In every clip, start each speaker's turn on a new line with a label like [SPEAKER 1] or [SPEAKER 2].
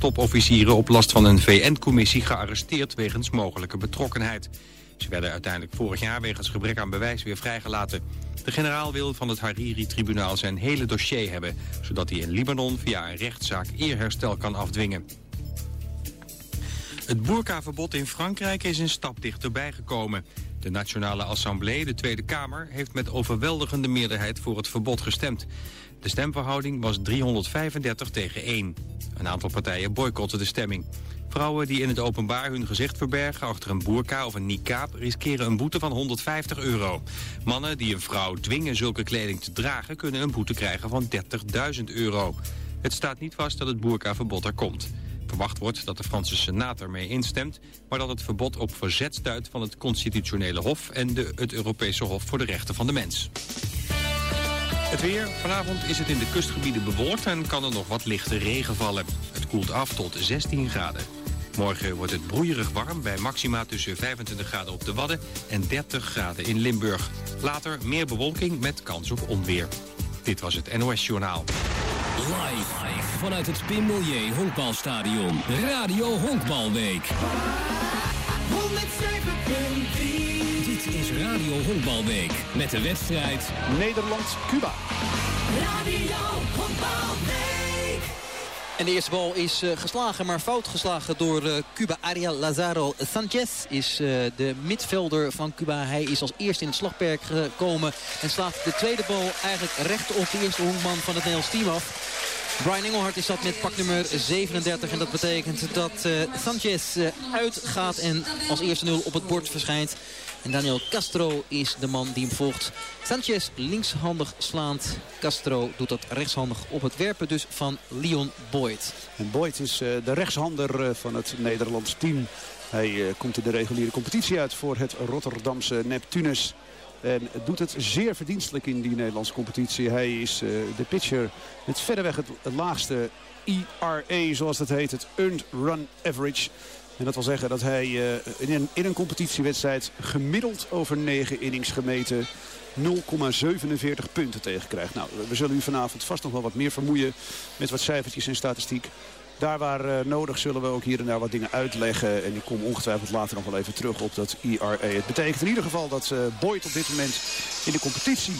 [SPEAKER 1] Topofficieren op last van een VN-commissie gearresteerd wegens mogelijke betrokkenheid. Ze werden uiteindelijk vorig jaar wegens gebrek aan bewijs weer vrijgelaten. De generaal wil van het Hariri-tribunaal zijn hele dossier hebben... zodat hij in Libanon via een rechtszaak eerherstel kan afdwingen. Het boerkaverbod in Frankrijk is een stap dichterbij gekomen. De Nationale Assemblée, de Tweede Kamer, heeft met overweldigende meerderheid voor het verbod gestemd. De stemverhouding was 335 tegen 1. Een aantal partijen boycotten de stemming. Vrouwen die in het openbaar hun gezicht verbergen achter een boerka of een niqab riskeren een boete van 150 euro. Mannen die een vrouw dwingen zulke kleding te dragen kunnen een boete krijgen van 30.000 euro. Het staat niet vast dat het boerkaverbod er komt. Verwacht wordt dat de Franse Senaat ermee instemt... maar dat het verbod op verzet stuit van het Constitutionele Hof... en de, het Europese Hof voor de Rechten van de Mens. Het weer. Vanavond is het in de kustgebieden bewolkt en kan er nog wat lichte regen vallen. Het koelt af tot 16 graden. Morgen wordt het broeierig warm bij maxima tussen 25 graden op de Wadden en 30 graden in Limburg. Later meer bewolking met kans op onweer. Dit was het NOS Journaal.
[SPEAKER 2] Live vanuit het Pim Honkbalstadion. Radio Honkbalweek. Dit is Radio Honkbalweek met de wedstrijd
[SPEAKER 3] Nederland-Cuba. Radio
[SPEAKER 4] Honkbalweek. En de eerste bal is uh, geslagen, maar fout geslagen door uh, Cuba. Ariel Lazaro Sanchez is uh, de midvelder van Cuba. Hij is als eerste in het slagperk gekomen en slaat de tweede bal eigenlijk recht op de eerste honkman van het Nederlands team af. Brian Engelhard is dat met pak nummer 37. En dat betekent dat uh, Sanchez uh, uitgaat en als eerste nul op het bord verschijnt. En Daniel Castro is de man die hem volgt. Sanchez linkshandig slaand. Castro doet dat rechtshandig op het werpen dus van Leon Boyd.
[SPEAKER 3] En Boyd is uh, de rechtshander van het Nederlands team. Hij komt in de reguliere competitie uit voor het Rotterdamse Neptunus. En doet het zeer verdienstelijk in die Nederlandse competitie. Hij is de pitcher met verreweg het, het laagste ERA, zoals dat heet. Het Earned Run Average. En dat wil zeggen dat hij uh, in, een, in een competitiewedstrijd gemiddeld over 9 innings gemeten 0,47 punten tegenkrijgt. Nou, we zullen u vanavond vast nog wel wat meer vermoeien met wat cijfertjes en statistiek. Daar waar uh, nodig zullen we ook hier en daar wat dingen uitleggen. En ik kom ongetwijfeld later nog wel even terug op dat ERA. Het betekent in ieder geval dat uh, Boyd op dit moment in de competitie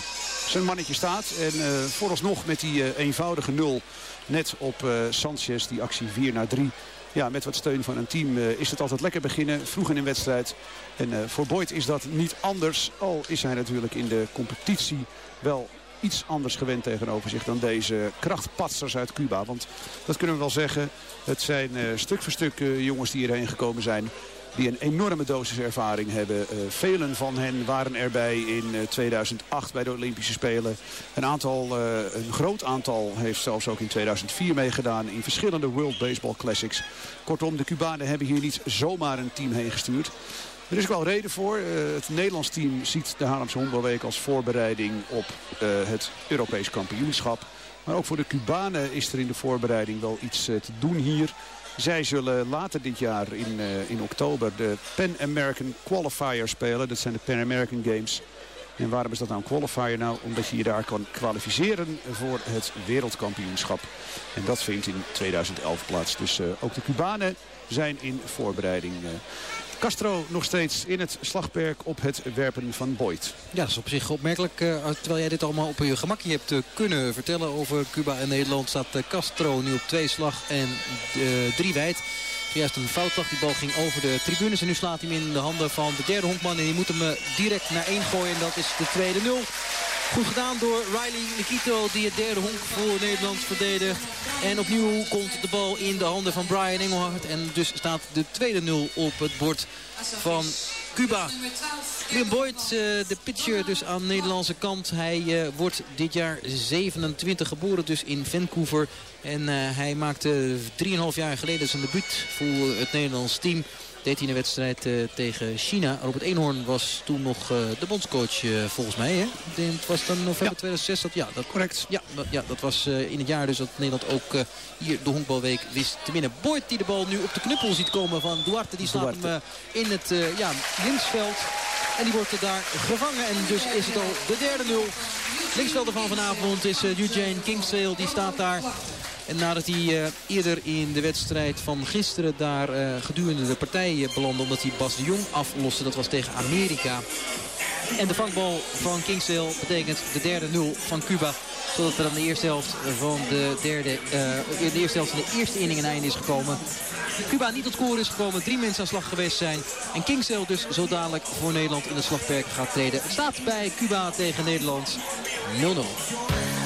[SPEAKER 3] zijn mannetje staat. En vooralsnog met die eenvoudige nul net op Sanchez, die actie 4 naar 3. Ja, met wat steun van een team is het altijd lekker beginnen. Vroeg in een wedstrijd. En voor Boyd is dat niet anders. Al is hij natuurlijk in de competitie wel iets anders gewend tegenover zich dan deze krachtpatsers uit Cuba. Want dat kunnen we wel zeggen. Het zijn uh, stuk voor stuk jongens die hierheen gekomen zijn. Die een enorme dosis ervaring hebben. Uh, velen van hen waren erbij in 2008 bij de Olympische Spelen. Een, aantal, een groot aantal heeft zelfs ook in 2004 meegedaan in verschillende World Baseball Classics. Kortom, de Cubanen hebben hier niet zomaar een team heen gestuurd. Er is ook wel reden voor. Het Nederlands team ziet de Haarlemse Honkbalweek als voorbereiding op het Europees kampioenschap. Maar ook voor de Cubanen is er in de voorbereiding wel iets te doen hier. Zij zullen later dit jaar in, in oktober de Pan American Qualifier spelen. Dat zijn de Pan American Games. En waarom is dat nou een qualifier? Nou, omdat je je daar kan kwalificeren voor het wereldkampioenschap. En dat vindt in 2011 plaats. Dus ook de Cubanen zijn in voorbereiding. Castro nog steeds in het slagperk op het werpen van Boyd.
[SPEAKER 4] Ja, dat is op zich opmerkelijk. Uh, terwijl jij dit allemaal op je gemakje hebt kunnen vertellen over Cuba en Nederland... staat Castro nu op twee slag en drie wijd. Juist een foutslag. Die bal ging over de tribunes. En nu slaat hij hem in de handen van de derde honkman. En die moet hem direct naar één gooien. En dat is de tweede nul. Goed gedaan door Riley Nikito die het derde honk voor Nederland verdedigt. En opnieuw komt de bal in de handen van Brian Engelhardt. En dus staat de tweede nul op het bord van Cuba. Liam Boyd, uh, de pitcher dus aan de Nederlandse kant. Hij uh, wordt dit jaar 27 geboren, dus in Vancouver. En uh, hij maakte 3,5 jaar geleden zijn debuut voor het Nederlands team deed hij een wedstrijd uh, tegen China. Robert Eenhoorn was toen nog uh, de bondscoach uh, volgens mij. Hè? Het was dan november ja. 2006. Dat, ja, dat,
[SPEAKER 3] Correct.
[SPEAKER 4] Ja, ja, dat was in het jaar dus dat Nederland ook hier de honkbalweek wist te winnen. Boyd die de bal nu op de knuppel ziet komen van Duarte. Die slaat hem in het ja, linksveld. En die wordt daar gevangen. En dus is het al de derde nul. Linksvelder van vanavond is Eugene Kingsdale. Die staat daar
[SPEAKER 5] En nadat hij eerder in de wedstrijd van gisteren daar gedurende de partij belandde... omdat hij Bas de Jong afloste, dat was tegen Amerika... En de vangbal van Kingsdale betekent de derde nul van Cuba. Zodat er dan de eerste helft van de derde, uh, de eerste helft van de eerste inning een einde is gekomen. Cuba niet tot score is gekomen. Drie mensen aan slag geweest zijn. En Kingsdale dus zo dadelijk voor Nederland in het slagperk gaat treden. Het staat bij Cuba tegen Nederland 0-0.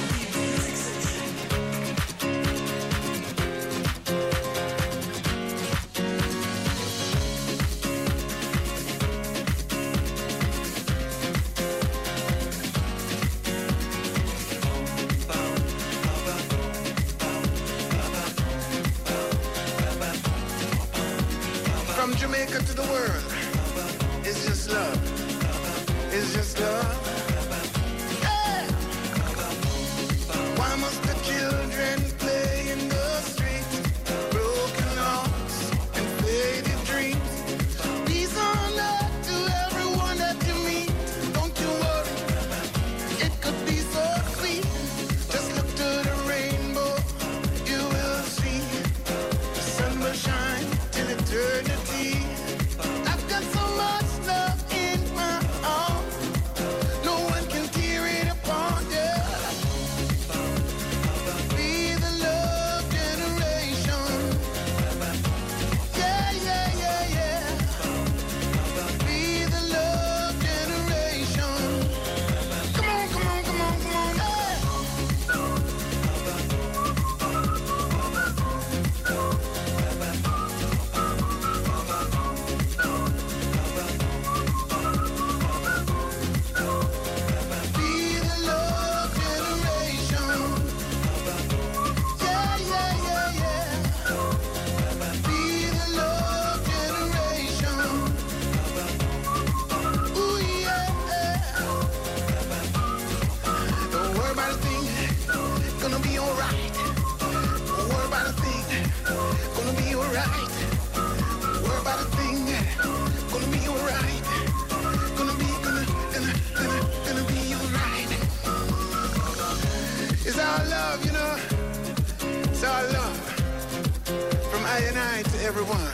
[SPEAKER 5] Friday night to everyone.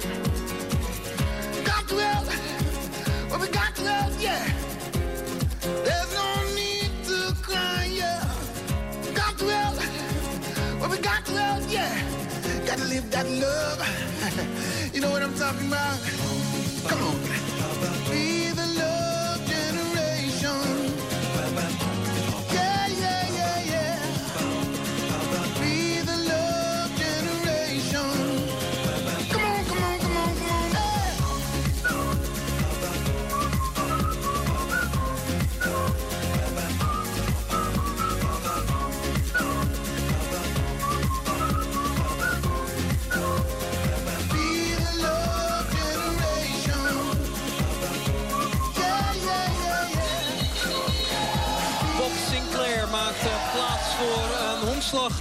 [SPEAKER 5] We got to help. Well, we got to yeah. There's no need to cry, yeah. We got to help. Well, we got to yeah. Gotta live that love. you know what I'm talking about? Come on.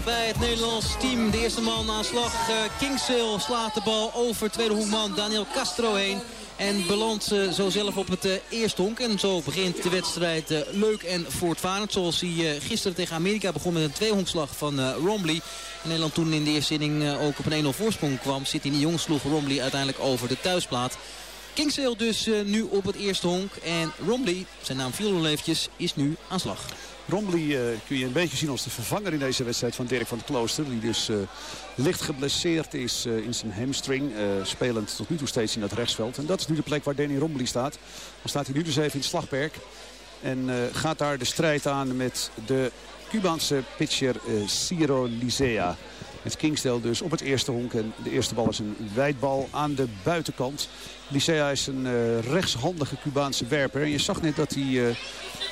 [SPEAKER 5] Bij het Nederlands team. De eerste man aan slag, uh, slaat de bal over tweede hoekman Daniel Castro heen. En belandt uh, zo zelf op het uh, eerste honk. En zo begint de wedstrijd leuk en voortvarend. Zoals hij gisteren tegen Amerika begon met een tweehonkslag van Romley. Nederland toen in de eerste inning ook op een 1-0 voorsprong kwam. Zit in die Jong sloeg Romley uiteindelijk over de thuisplaat. Kingsale dus nu op het eerste honk. En Romley, zijn naam viel al eventjes, is nu aan slag.
[SPEAKER 3] Rombly uh, kun je een beetje zien als de vervanger in deze wedstrijd van Dirk van het Klooster. Die dus uh, licht geblesseerd is uh, in zijn hamstring. spelend tot nu toe steeds in dat rechtsveld. En dat is nu de plek waar Danny Rombly staat. Dan staat hij nu dus even in het slagperk. En gaat daar de strijd aan met de Cubaanse pitcher Ciro Lisea. Met Kingsdale dus op het eerste honk. En de eerste bal is een wijdbal aan de buitenkant. Licea is een uh, rechtshandige Cubaanse werper. En je zag net dat hij uh,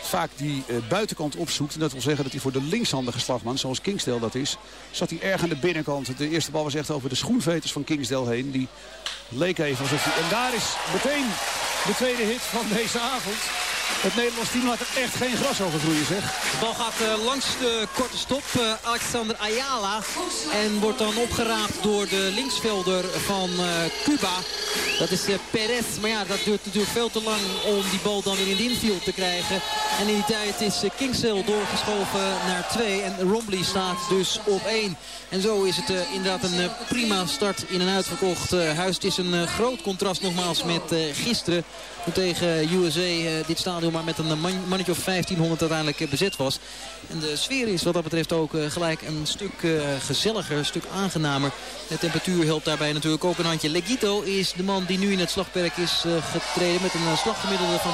[SPEAKER 3] vaak die uh, buitenkant opzoekt. En dat wil zeggen dat hij voor de linkshandige slagman, zoals Kingsdale dat is... zat hij erg aan de binnenkant. De eerste bal was echt over de schoenveters van Kingsdale heen. Die leek even alsof hij... En daar is meteen de tweede hit van deze avond. Het Nederlands team laat er echt geen gras over groeien, zeg.
[SPEAKER 4] De bal gaat uh, langs de korte stop. Uh, Alexander Ayala. En wordt dan opgeraapt door de linksvelder van uh, Cuba. Dat is Perez. Maar ja, dat duurt natuurlijk veel te lang om die bal dan in de infield te krijgen. En in die tijd is Kingsale doorgeschoven naar 2. En Rombly staat dus op 1. En zo is het inderdaad een prima start in een uitverkocht huis. Het is een groot contrast nogmaals met gisteren tegen USA dit stadion maar met een mannetje of 1500 uiteindelijk uh, bezet was. En de sfeer is wat dat betreft ook uh, gelijk een stuk gezelliger, een stuk aangenamer. De temperatuur helpt daarbij natuurlijk ook een handje. Legito is de man die nu in het slagperk is getreden met een slaggemiddelde van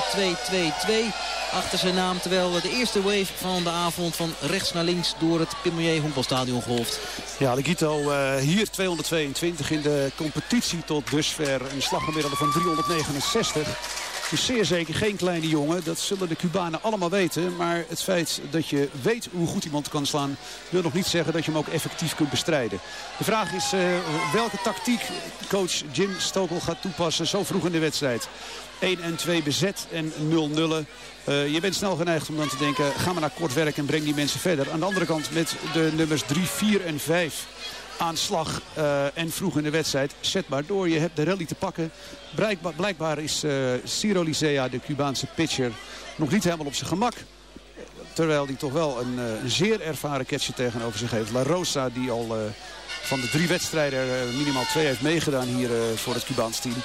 [SPEAKER 4] 2-2-2 achter zijn naam. Terwijl de eerste wave van de avond van rechts naar links door het Pimelier honkbalstadion golft.
[SPEAKER 3] Ja, Legito hier 222 in de competitie tot dusver. Een slaggemiddelde van 369. Dus zeer zeker geen kleine jongen. Dat zullen de Cubanen allemaal weten. Maar het feit dat je weet hoe goed iemand kan slaan... wil nog niet zeggen dat je hem ook effectief kunt bestrijden. De vraag is uh, welke tactiek coach Jim Stokel gaat toepassen zo vroeg in de wedstrijd. 1 en 2 bezet en 0 nullen. Uh, je bent snel geneigd om dan te denken, ga maar naar kort werk en breng die mensen verder. Aan de andere kant met de nummers 3, 4 en 5 aan slag uh, en vroeg in de wedstrijd. Zet maar door, je hebt de rally te pakken. Blijkbaar, blijkbaar is uh, Ciro Licea, de Cubaanse pitcher, nog niet helemaal op zijn gemak. Terwijl hij toch wel een, een zeer ervaren catcher tegenover zich heeft. La Rosa die al van de drie wedstrijden minimaal twee heeft meegedaan hier voor het Cubaans team.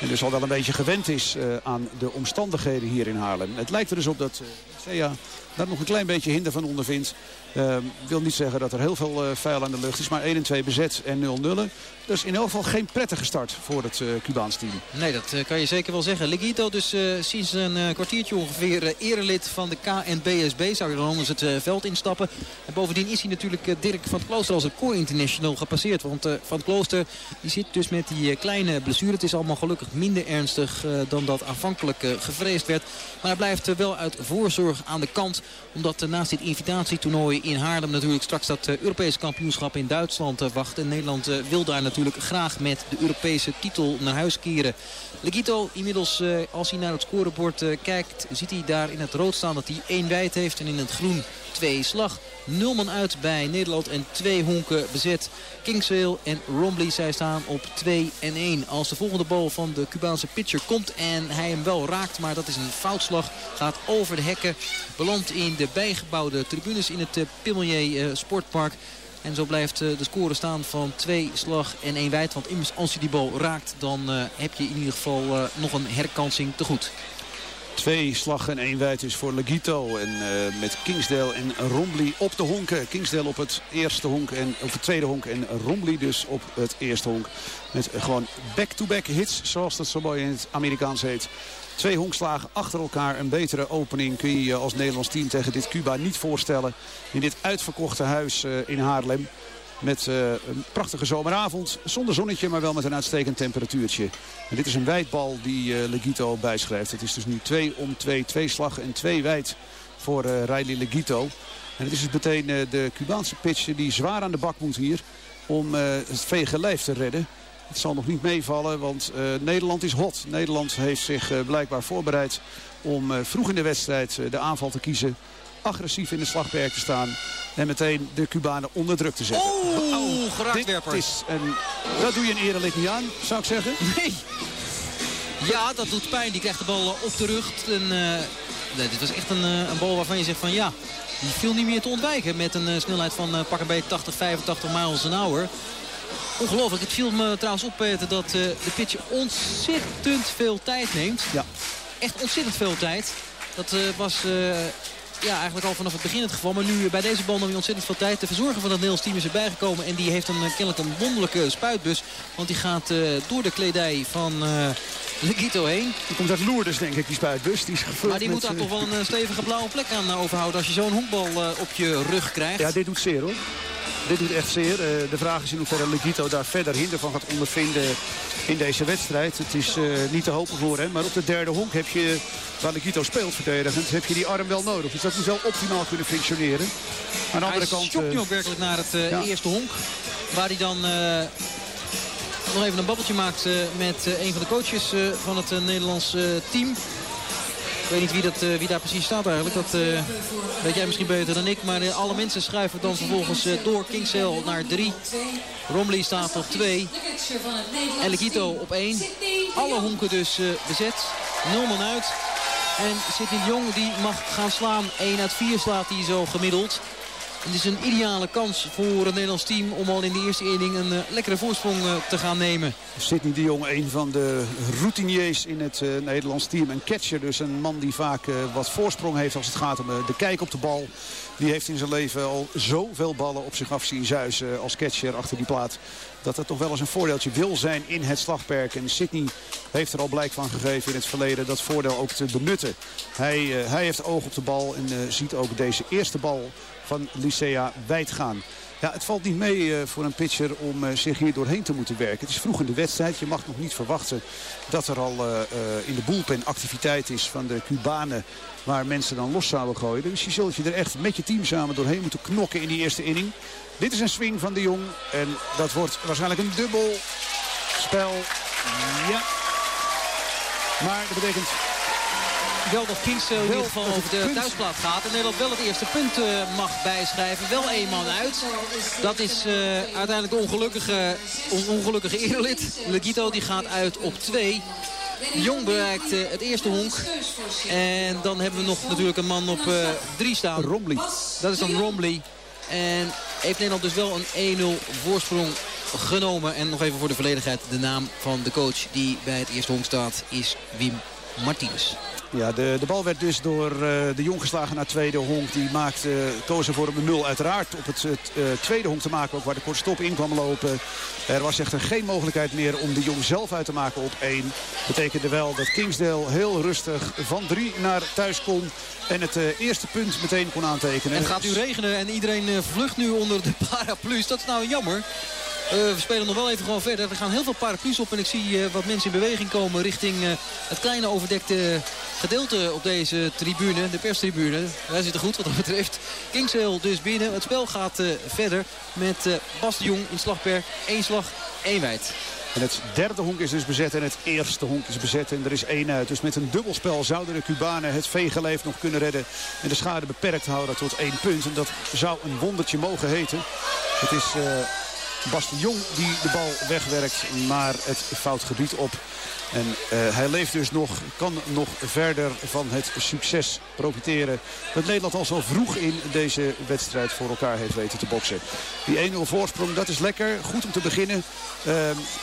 [SPEAKER 3] En dus al wel een beetje gewend is aan de omstandigheden hier in Haarlem. Het lijkt er dus op dat Licea daar nog een klein beetje hinder van ondervindt. Uh, wil niet zeggen dat er heel veel uh, vuil aan de lucht is. Maar 1 en 2 bezet en 0 nullen. Dus in elk geval geen prettige start voor het uh, Cubaans team.
[SPEAKER 4] Nee, dat kan je zeker wel zeggen. Legito dus sinds een kwartiertje ongeveer erelid van de KNBSB. Zou je dan anders het veld instappen. En bovendien is hij natuurlijk Dirk van Klooster als een core international gepasseerd. Want Van Klooster die zit dus met die kleine blessure. Het is allemaal gelukkig minder ernstig dan dat aanvankelijk gevreesd werd. Maar hij blijft wel uit voorzorg aan de kant. Omdat naast dit invitatietoernooi in Haarlem natuurlijk straks dat Europese kampioenschap in Duitsland wacht. En Nederland wil daar natuurlijk graag met de Europese titel naar huis keren. Legito inmiddels, als hij naar het scorebord kijkt, ziet hij daar in het rood staan dat hij één wijd heeft. En in het groen twee slag. Nul man uit bij Nederland en twee honken bezet. Kingsville en Rombly, zij staan op 2 en 1. Als de volgende bal van de Cubaanse pitcher komt en hij hem wel raakt, maar dat is een foutslag. Gaat over de hekken, belandt in de bijgebouwde tribunes in het Pimelier uh, Sportpark. En zo blijft uh, de score staan van 2 slag en 1 wijd. Want immers als je die bal raakt, dan heb je in ieder geval nog een herkansing te goed.
[SPEAKER 3] Twee slag en één wijd is voor Legito. En met Kingsdale en Rombly op de honken. Kingsdale op het eerste honk en op het tweede honk. En Rombly dus op het eerste honk. Met gewoon back-to-back -back hits, zoals dat zo mooi in het Amerikaans heet. Twee honkslagen achter elkaar. Een betere opening kun je je als Nederlands team tegen dit Cuba niet voorstellen. In dit uitverkochte huis uh, in Haarlem. Met uh, een prachtige zomeravond. Zonder zonnetje, maar wel met een uitstekend temperatuurtje. En dit is een wijdbal die uh, Legito bijschrijft. Het is dus nu 2 om 2, 2 slag en 2 wijd voor Riley Legito. En het is dus meteen de Cubaanse pitcher die zwaar aan de bak moet hier. Om het vege lijf te redden. Het zal nog niet meevallen, want Nederland is hot. Nederland heeft zich blijkbaar voorbereid om vroeg in de wedstrijd de aanval te kiezen agressief in de slagperk te staan. En meteen de Cubanen onder druk te zetten.
[SPEAKER 4] Oh, oh.
[SPEAKER 3] Is een, dat doe je een erelid niet aan, zou ik zeggen.
[SPEAKER 4] Nee. Ja, dat doet pijn. Die krijgt de bal op de rug. En, nee, dit was echt een, een bal waarvan je zegt van ja, die viel niet meer te ontwijken. Met een snelheid van uh, pak een beetje 80, 85 miles an hour. Ongelooflijk. Het viel me trouwens op, Peter, dat de pitcher ontzettend veel tijd neemt.
[SPEAKER 3] Ja.
[SPEAKER 4] Echt ontzettend veel tijd. Dat was ja, eigenlijk al vanaf het begin het geval. Maar nu bij deze bal nam hij ontzettend veel tijd. De verzorger van het Nederlands team is erbij gekomen. En die heeft een, eh, kennelijk een wonderlijke spuitbus. Want die gaat door de kledij van Legito heen.
[SPEAKER 3] Die komt uit Lourdes, denk ik, die spuitbus. Die is
[SPEAKER 4] maar die moet daar toch wel een stevige blauwe plek aan overhouden... als je zo'n hoekbal op je rug krijgt.
[SPEAKER 3] Ja, dit doet zeer, hoor. Dit doet echt zeer. de vraag is in hoeverre Legito daar verder hinder van gaat ondervinden in deze wedstrijd. Het is niet te hopen voor hem. Maar op de derde honk heb je waar Nikito speelt verdedigend, heb je die arm wel nodig. Dus dat moet wel optimaal kunnen functioneren.
[SPEAKER 4] Aan de andere hij kant... Hij nu ook werkelijk naar het uh, eerste honk. Waar hij dan uh, nog even een babbeltje maakt uh, met een van de coaches van het Nederlands team. Ik weet niet wie, dat, wie daar precies staat eigenlijk. Dat weet jij misschien beter dan ik. Maar alle mensen schuiven dan vervolgens door. Kingsale naar 3. Romley staat op 2. En Legito op 1. Alle honken dus bezet. Nul man uit. En Sidney Jong die mag gaan slaan. 1 uit 4 slaat hij zo gemiddeld. Het is een ideale kans voor het Nederlands team om al in de eerste inning een uh, lekkere voorsprong uh, te gaan nemen.
[SPEAKER 3] Sidney de Jong, een van de routiniers in het uh, Nederlands team. Een catcher, dus een man die vaak wat voorsprong heeft als het gaat om de kijk op de bal. Die heeft in zijn leven al zoveel ballen op zich af zien zuizen als catcher achter die plaat. Dat het toch wel eens een voordeeltje wil zijn in het slagperk. En Sidney heeft er al blijk van gegeven in het verleden dat voordeel ook te benutten. Hij, hij heeft oog op de bal en ziet ook deze eerste bal van Lycea wijd gaan. Ja, het valt niet mee eh, voor een pitcher om uh, zich hier doorheen te moeten werken. Het is vroeg in de wedstrijd. Je mag nog niet verwachten dat er al uh, in de boelpen activiteit is van de Cubanen. Waar mensen dan los zouden gooien. Dus je zult je er echt met je team samen doorheen moeten knokken in die eerste inning. Dit is een swing van de Jong. En dat wordt waarschijnlijk een dubbel spel. Ja. Maar dat betekent
[SPEAKER 4] wel dat Kings in ieder geval over de thuisplaat gaat. En Nederland wel het eerste punt uh, mag bijschrijven. Wel één man uit. Dat is uh, uiteindelijk de ongelukkige, on ongelukkige eerlid. Legito die gaat uit op twee. Jong bereikt uh, het eerste honk. En dan hebben we nog natuurlijk een man op drie staan.
[SPEAKER 3] Romley.
[SPEAKER 4] Dat is dan Romley. En heeft Nederland dus wel een 1-0 voorsprong genomen. En nog even voor de volledigheid. De naam van de coach die bij het eerste honk staat is Wim
[SPEAKER 3] Ja, de, de bal werd dus door uh, de Jong geslagen naar tweede honk. Die maakte, uh, koos ervoor om een nul uiteraard op het, uh, tweede honk te maken. Ook waar de kortstop in kwam lopen. Er was echter geen mogelijkheid meer om de Jong zelf uit te maken op één. Betekende wel dat Kingsdale heel rustig van drie naar thuis kon. En het eerste punt meteen kon aantekenen.
[SPEAKER 4] En het gaat nu regenen en iedereen vlucht nu onder de paraplu's. Dat is nou jammer. Uh, we spelen nog wel even gewoon verder. Er gaan heel veel paraplu's op en ik zie wat mensen in beweging komen richting het kleine overdekte gedeelte op deze tribune, de perstribune. Wij zitten goed wat dat betreft. Kingsale dus binnen. Het spel gaat verder met Bas de Jong in slagperk. Eén slag, één wijd.
[SPEAKER 3] En het derde honk is dus bezet en het eerste honk is bezet. En er is één uit. Dus met een dubbelspel zouden de Cubanen het veegeleef nog kunnen redden. En de schade beperkt houden tot één punt. En dat zou een wondertje mogen heten. Het is... Bas de Jong die de bal wegwerkt naar het foutgebied op. En uh, hij leeft dus nog, kan nog verder van het succes profiteren. Dat Nederland al zo vroeg in deze wedstrijd voor elkaar heeft weten te boksen. Die 1-0 voorsprong, dat is lekker. Goed om te beginnen. Uh,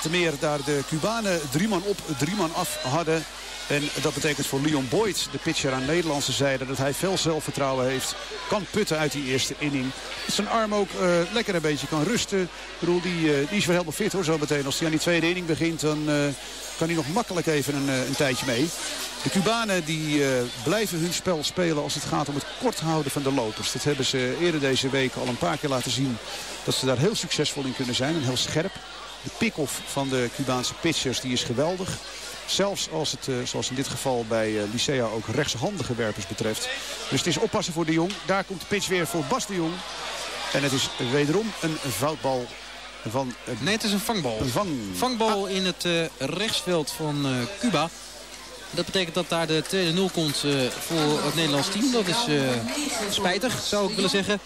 [SPEAKER 3] te meer daar de Cubanen drie man op, drie man af hadden. En dat betekent voor Leon Boyd, de pitcher aan Nederlandse zijde... dat hij veel zelfvertrouwen heeft. Kan putten uit die eerste inning. Zijn arm ook uh, lekker een beetje kan rusten. Ik bedoel, die, uh, die is weer helemaal fit hoor, zo meteen. Als hij aan die tweede inning begint, dan uh, kan hij nog makkelijk even een, een tijdje mee. De Cubanen die blijven hun spel spelen als het gaat om het kort houden van de lopers. Dat hebben ze eerder deze week al een paar keer laten zien. Dat ze daar heel succesvol in kunnen zijn en heel scherp. De pick-off van de Cubaanse pitchers die is geweldig. Zelfs als het, uh, zoals in dit geval bij uh, Lycea, ook rechtshandige werpers betreft. Dus het is oppassen voor de Jong. Daar komt de pitch weer voor Bas de Jong. En het is wederom een foutbal van... Uh,
[SPEAKER 4] nee, het is een vangbal.
[SPEAKER 3] Een vang...
[SPEAKER 4] vangbal ah. in het rechtsveld van Cuba. Dat betekent dat daar de tweede 0 komt voor het Nederlands team. Dat is spijtig, zou ik willen zeggen.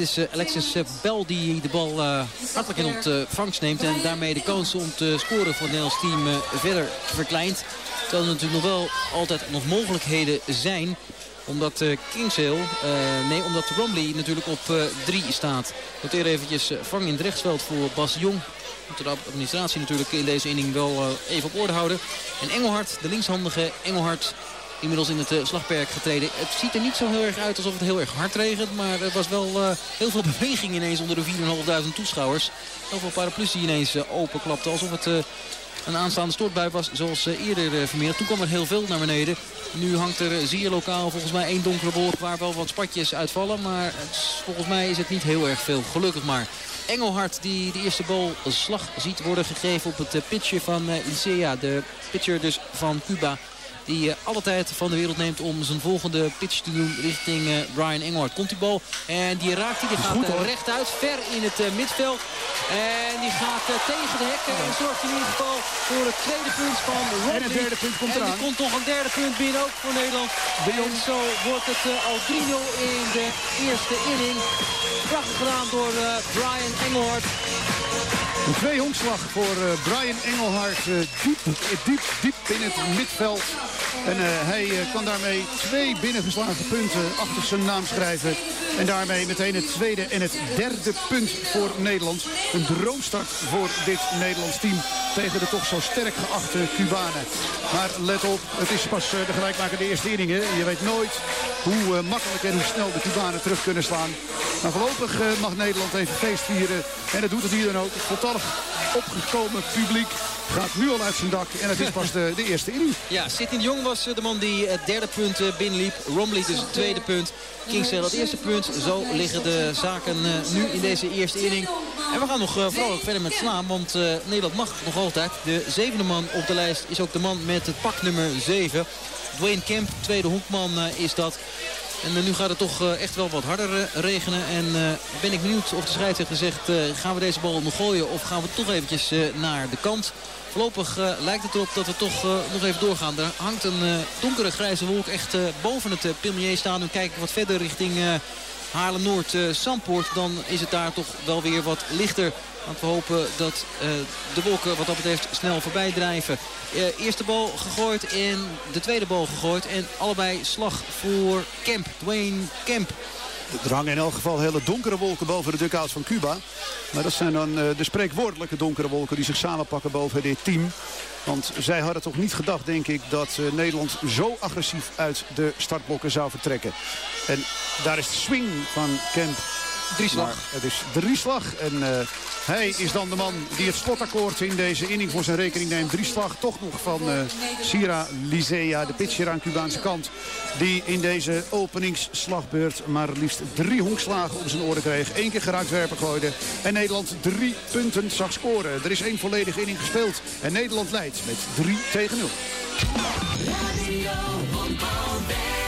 [SPEAKER 4] Is uh, Alexis uh, Bel die de bal uh, hartelijk in ontvangst neemt. En daarmee de kans om te scoren voor het Nederlands team verder verkleint. Terwijl er natuurlijk nog wel altijd nog mogelijkheden zijn. Omdat Kingsale, nee, omdat Romley natuurlijk op 3 staat. Noteer eventjes vang in het rechtsveld voor Bas Jong. Moet de administratie natuurlijk in deze inning wel even op orde houden. En Engelhard, de linkshandige Engelhard inmiddels in het uh, slagperk getreden. Het ziet er niet zo heel erg uit alsof het heel erg hard regent. Maar er was wel uh, heel veel beweging ineens onder de 4.500 toeschouwers. Heel veel paraplu's die ineens uh, openklapten. Alsof het een aanstaande stortbui was zoals eerder vermeerd. Toen kwam er heel veel naar beneden. Nu hangt er zeer lokaal volgens mij één donkere wolk waar wel wat spatjes uitvallen. Maar volgens mij is het niet heel erg veel. Gelukkig maar. Engelhard die de eerste bal slag ziet worden gegeven op het pitcher van Licea. De pitcher dus van Cuba. Die alle tijd van de wereld neemt om zijn volgende pitch te doen richting Brian Engelhard. Komt die bal en die raakt hij. Die gaat goed, rechtuit, ver in het middenveld. En die gaat tegen de hekken en zorgt in ieder geval voor het tweede punt van Rob
[SPEAKER 3] En het derde punt komt eraan.
[SPEAKER 4] En er komt toch een derde punt binnen ook voor Nederland. En zo wordt het al 3-0 in de eerste inning. Prachtig gedaan door Brian Engelhard.
[SPEAKER 3] Een tweehondslag voor uh, Brian Engelhard. Uh, diep, diep, diep in het midveld. En hij kan daarmee twee binnengeslagen punten achter zijn naam schrijven. En daarmee meteen het tweede en het derde punt voor Nederland. Een droomstart voor dit Nederlands team tegen de toch zo sterk geachte Cubanen. Maar let op, het is pas de gelijkmaker de eerste inning. Hè. Je weet nooit hoe makkelijk en hoe snel de Cubanen terug kunnen slaan. Maar voorlopig mag Nederland even feest vieren. En dat doet het hier dan ook. Opgekomen publiek gaat nu al uit zijn dak. En het is pas de, eerste inning.
[SPEAKER 4] Ja, Sidney Jong was de man die het derde punt eh, binnenliep. Romley dus het tweede punt. Kingsale het eerste punt. Zo liggen de zaken eh, nu in deze eerste inning. En we gaan nog vooral verder met slaan. Want Nederland mag nog altijd. De zevende man op de lijst is ook de man met het pak nummer 7. Dwayne Kemp, tweede hoekman is dat. En nu gaat het toch echt wel wat harder regenen. En ben ik benieuwd of de scheidsrechter zegt... gaan we deze bal nog gooien of gaan we toch eventjes naar de kant... Voorlopig lijkt het erop dat we toch nog even doorgaan. Er hangt een donkere grijze wolk echt boven het uh, staan. Nu kijk ik wat verder richting Haarlem-Noord-Sampoort. dan is het daar toch wel weer wat lichter. Want we hopen dat de wolken wat dat betreft snel voorbij drijven. eerste bal gegooid en de tweede bal gegooid. En allebei slag voor Kemp. Dwayne Kemp.
[SPEAKER 3] Er hangen in elk geval hele donkere wolken boven de dugouts van Cuba. Maar dat zijn dan eh, de spreekwoordelijke donkere wolken die zich samenpakken boven dit team. Want zij hadden toch niet gedacht, denk ik, dat uh, Nederland zo agressief uit de startblokken zou vertrekken. En daar is de swing van Kemp.
[SPEAKER 4] Drieslag.
[SPEAKER 3] het is drieslag. En uh, hij is dan de man die het slotakkoord in deze inning voor zijn rekening neemt. Drie slag toch nog van uh, Sira Lisea, de pitcher aan Cubaanse kant. Die in deze openingsslagbeurt maar liefst drie honkslagen op zijn oren kreeg. Eén keer geraakt werpen gooide. En Nederland drie punten zag scoren. Er is één volledige inning gespeeld. En Nederland leidt met 3 tegen 0. Housewine.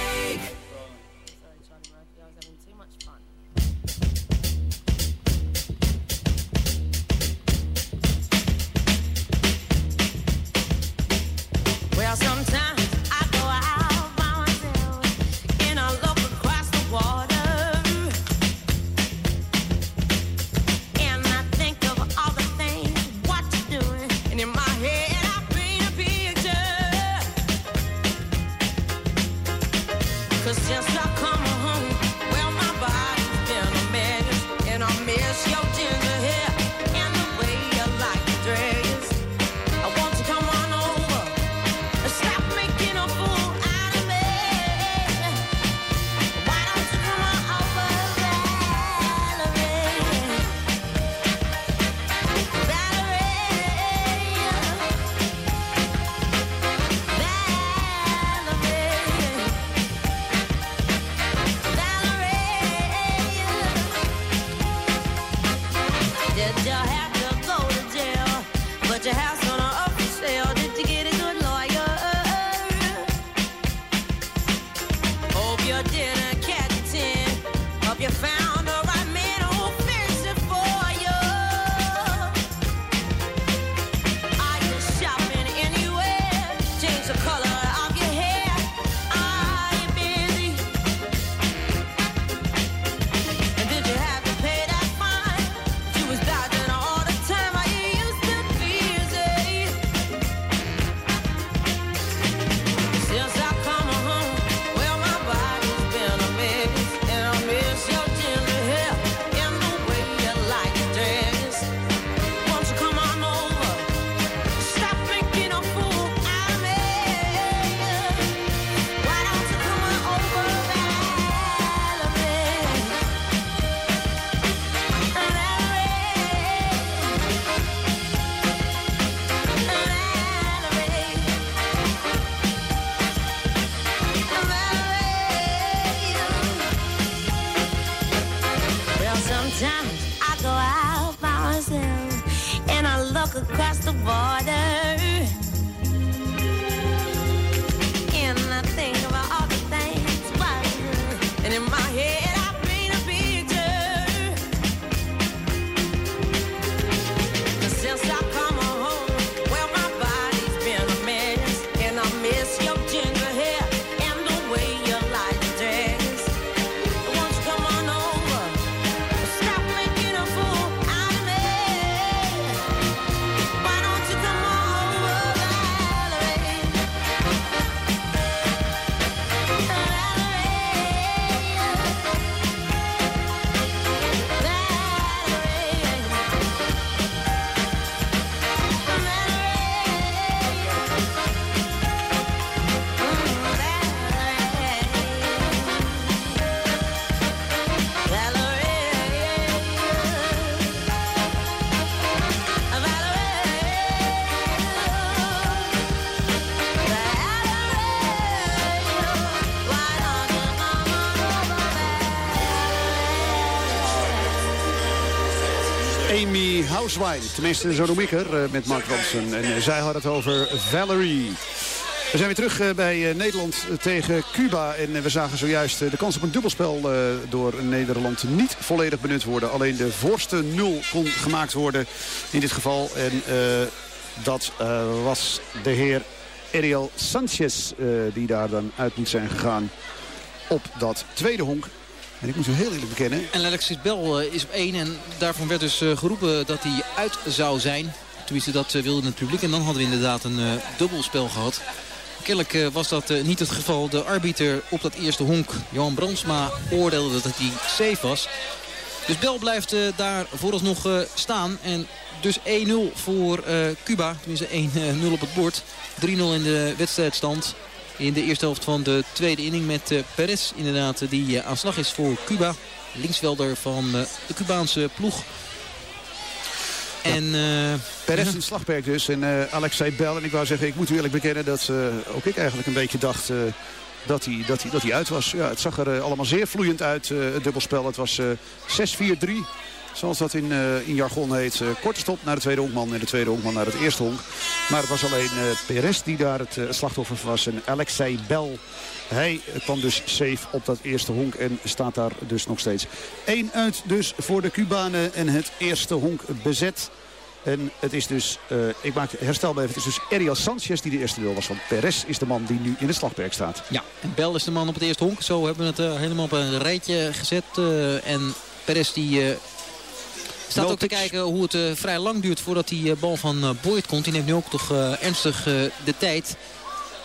[SPEAKER 3] And in my head, Tenminste, zo noem ik er met Mark Ronson. En zij had het over Valerie. We zijn weer terug bij Nederland tegen Cuba. En we zagen zojuist de kans op een dubbelspel door Nederland niet volledig benut worden. Alleen de voorste nul kon gemaakt worden in dit geval. En dat was de heer Ariel Sanchez die daar dan uit moet zijn gegaan op dat tweede honk. En ik moet u heel eerlijk bekennen.
[SPEAKER 4] En Alexis Bel uh, is op één. En daarvan werd dus uh, geroepen dat hij uit zou zijn. Tenminste, dat uh, wilde het publiek. En dan hadden we inderdaad een dubbelspel gehad. Kennelijk was dat niet het geval. De arbiter op dat eerste honk, Johan Brandsma, oordeelde dat hij safe was. Dus Bel blijft daar vooralsnog staan. En dus 1-0 voor Cuba. Tenminste 1-0 op het bord. 3-0 in de wedstrijdstand in de eerste helft van de tweede inning met uh, Perez inderdaad die uh, aan slag is voor Cuba. Linksvelder van uh, de Cubaanse ploeg.
[SPEAKER 3] En, Perez in slagperk dus en Alexei Bel. En ik wou zeggen, ik moet u eerlijk bekennen dat ook ik eigenlijk een beetje dacht dat hij, dat hij, dat hij uit was. Ja, het zag er allemaal zeer vloeiend uit, het dubbelspel. Het was 6-4-3 zoals dat in, uh, in jargon heet. Uh, korte stop naar de tweede honkman en de tweede honkman naar het eerste honk. Maar het was alleen uh, Perez die daar het slachtoffer was. En Alexei Bel, hij kwam dus safe op dat eerste honk en staat daar dus nog steeds. 1 uit dus voor de Cubanen en het eerste honk bezet. En het is dus, ik maak herstel bij het is dus Ariel Sanchez die de eerste deel was. Want Perez is de man die nu in het slagperk staat.
[SPEAKER 4] Ja, en Bel is de man op het eerste honk. Zo hebben we het helemaal op een rijtje gezet. en Perez die Staat ook te kijken hoe het uh, vrij lang duurt voordat die uh, bal van uh, Boyd komt. Die neemt nu ook toch ernstig de tijd.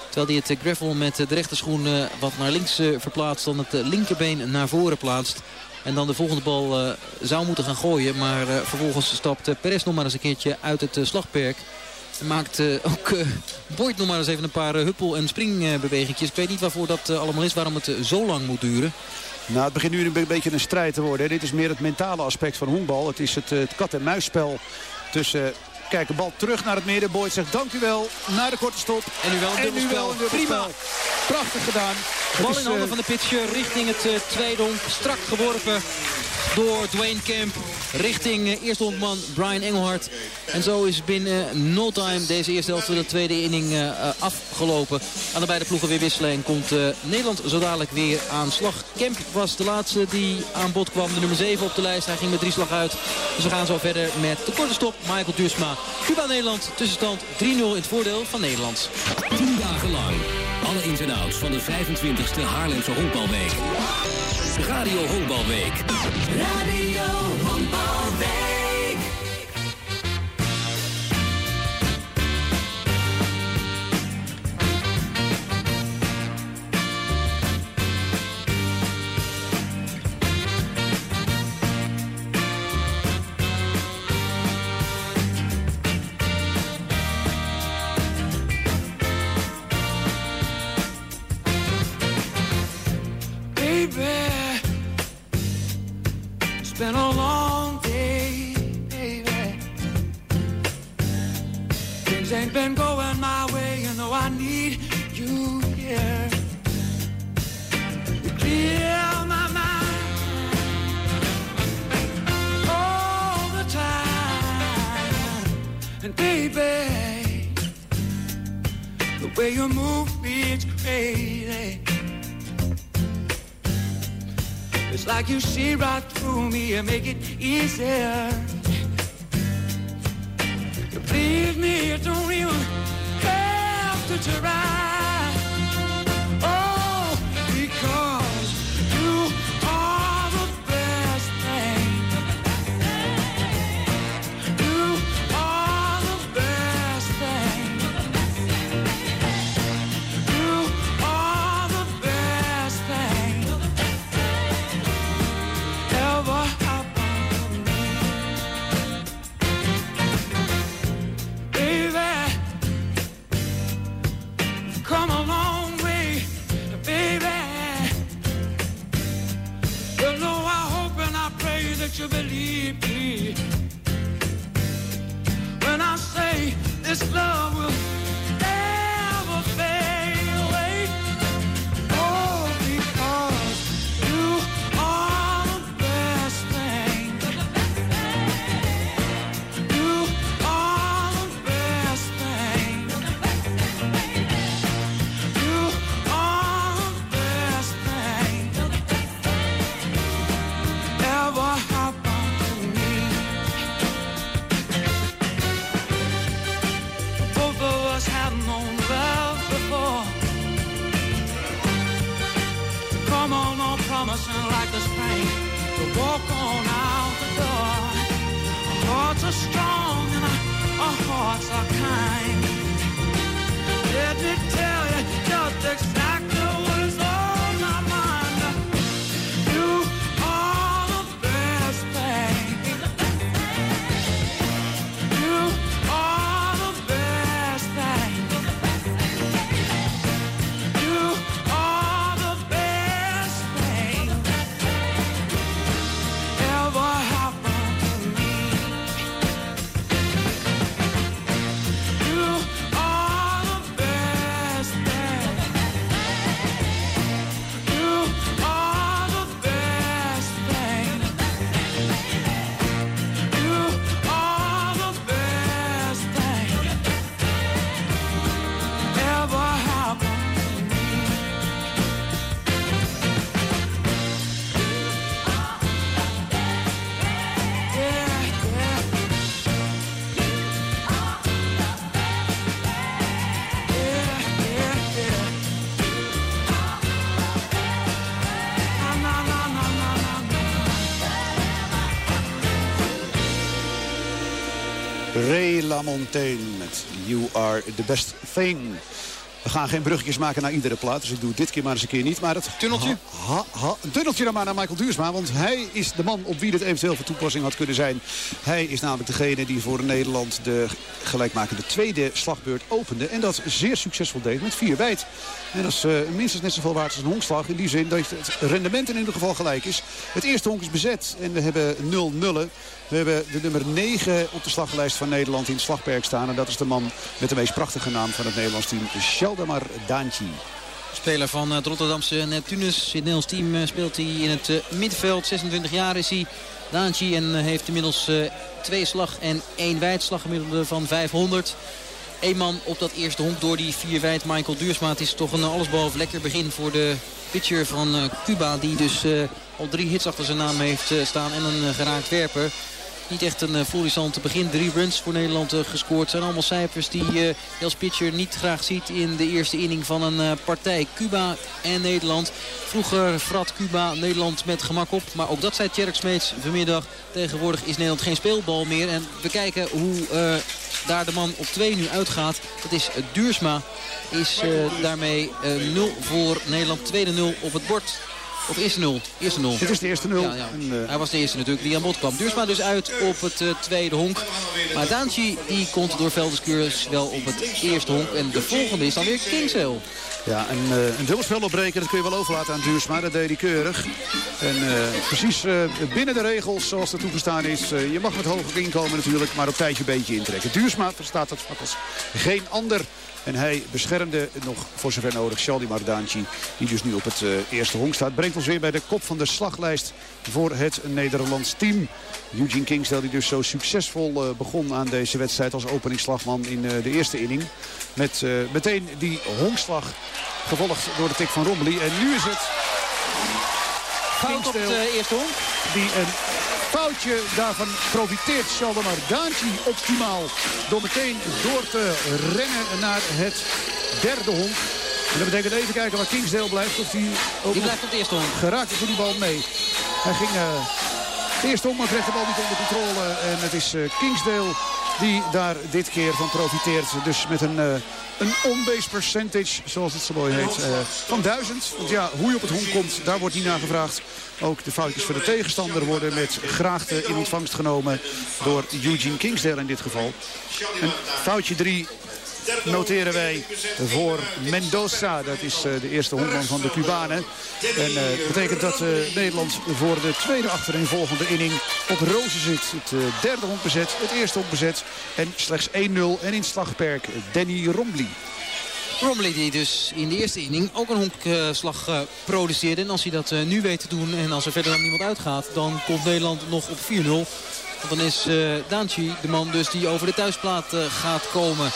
[SPEAKER 4] Terwijl hij het gravel met de rechterschoen wat naar links verplaatst. Dan het linkerbeen naar voren plaatst. En dan de volgende bal zou moeten gaan gooien. Maar vervolgens stapt Perez nog maar eens een keertje uit het slagperk. En maakt ook Boyd nog maar eens even een paar huppel- en springbewegingjes. Ik weet niet waarvoor dat allemaal is. Waarom het zo lang moet duren.
[SPEAKER 3] Nou, het begint nu een beetje een strijd te worden. Dit is meer het mentale aspect van honkbal. Het is het, het kat-en-muisspel tussen... Kijk, een bal terug naar het midden. Boyd zegt dank u wel. Naar de korte stop.
[SPEAKER 4] En nu wel een dubbelspel.
[SPEAKER 3] Prima. Prachtig gedaan.
[SPEAKER 4] Bal in handen uh, van de pitcher richting het tweede honk. Strak geworpen door Dwayne Kemp richting uh, eerste honkman Brian Engelhardt. En zo is binnen no time deze eerste helft van de tweede inning uh, afgelopen. Aan de beide ploegen weer wisselen en komt Nederland zo dadelijk weer aan slag. Kemp was de laatste die aan bod kwam, de nummer 7 op de lijst. Hij ging met drie slag uit. Dus we gaan zo verder met de korte stop. Michael Duursma, Cuba-Nederland, tussenstand 3-0 in het voordeel van Nederland.
[SPEAKER 2] 10 dagen lang alle ins en outs van de 25e Haarlemse honkbalweek. Radio Honkbalweek.
[SPEAKER 6] Radio you make it easier.
[SPEAKER 3] Met You Are The Best Thing. We gaan geen bruggetjes maken naar iedere plaat. Dus ik doe dit keer maar eens een keer niet. Maar het
[SPEAKER 4] Tunneltje?
[SPEAKER 3] Ha, tunneltje dan maar naar Michael Duursma. Want hij is de man op wie dit eventueel van toepassing had kunnen zijn. Hij is namelijk degene die voor Nederland de gelijkmakende tweede slagbeurt opende. En dat zeer succesvol deed met vier bijt. En dat is eh, minstens net zoveel waard als een honkslag. In die zin dat het rendement in ieder geval gelijk is. Het eerste honk is bezet. En we hebben 0 nullen. We hebben de nummer 9 op de slaglijst van Nederland in het slagperk staan. En dat is de man met de meest prachtige naam van het Nederlands team. Sheldamar Daantje.
[SPEAKER 4] Speler van het Rotterdamse Neptunus. In het Nederlands team eh, speelt hij in het eh, middenveld. 26 jaar is hij. Daantje en eh, heeft inmiddels eh, twee slag en één wijdslag gemiddelde van 500. Eén man op dat eerste honk door die vier wijd. Michael Duursma. Het is toch een allesbehalve lekker begin voor de pitcher van eh, Cuba. Die dus eh, al drie hits achter zijn naam heeft eh, staan en een eh, geraakt werper. Niet echt een uh, florissante begin. Drie runs voor Nederland uh, gescoord. zijn allemaal cijfers die uh, je als pitcher niet graag ziet in de eerste inning van een uh, partij. Cuba en Nederland. Vroeger vrat Cuba Nederland met gemak op. Maar ook dat zei Tjerk Smeets vanmiddag. Tegenwoordig is Nederland geen speelbal meer. En we kijken hoe daar de man op twee nu uitgaat. Dat is Duursma. Is daarmee 0 voor Nederland. Tweede 0 op het bord. Of eerste nul? Eerste nul.
[SPEAKER 3] Dit is de eerste nul.
[SPEAKER 4] Ja, ja. En, uh... Hij was de eerste natuurlijk die aan bod kwam. Duursma dus uit op het uh, tweede honk. Maar Daantje die komt door Velderskeurs wel op het eerste honk. En de volgende is dan weer Kingsale.
[SPEAKER 3] Ja, en, uh, een dubbelspel opbreken, dat kun je wel overlaten aan Duursma. Dat deed hij keurig. En precies binnen de regels zoals dat toegestaan is. je mag met hoger inkomen natuurlijk, maar op tijdje een beetje intrekken. Duursma verstaat dat vak als geen ander. En hij beschermde nog voor zover nodig Shaldi Mardaanchi. Die dus nu op het eerste honk staat. Brengt weer bij de kop van de slaglijst voor het Nederlands team. Eugene Kingsdale die dus zo succesvol uh, begon aan deze wedstrijd als openingsslagman in uh, de eerste inning. Met meteen die honkslag gevolgd door de tik van Rombly. En nu is het
[SPEAKER 4] Fout op het eerste honk.
[SPEAKER 3] Die een foutje. Daarvan profiteert Shaldamar Daantje optimaal. Door meteen door te rennen naar het derde honk. En dat betekent even kijken waar Kingsdale blijft. Of die, ook
[SPEAKER 4] die blijft op het eerste honk.
[SPEAKER 3] Geraakt voor die bal mee. Hij ging uh, de eerste honk, maar kreeg de bal niet onder controle. En het is uh, Kingsdale die daar dit keer van profiteert. Dus met een... Uh, een on-base percentage, zoals het zo mooi heet, uh, van 1000. Want ja, hoe je op het honk komt, daar wordt niet naar gevraagd. Ook de foutjes voor de tegenstander worden met graagte in ontvangst genomen door Eugene Kingsdale in dit geval. En foutje 3 noteren wij voor Mendoza. Dat is uh, de eerste honkman van de Cubanen. En dat uh, betekent dat uh, Nederland voor de tweede achtereenvolgende inning op rozen zit. Het derde honk bezet, het eerste honk bezet. En slechts 1-0 en in slagperk Danny Rombly.
[SPEAKER 4] Rombly die dus in de eerste inning ook een honkslag produceerde. En als hij dat nu weet te doen en als er verder dan niemand uitgaat... dan komt Nederland nog op 4-0. Want dan is uh, Daantje de man dus die over de thuisplaat gaat komen.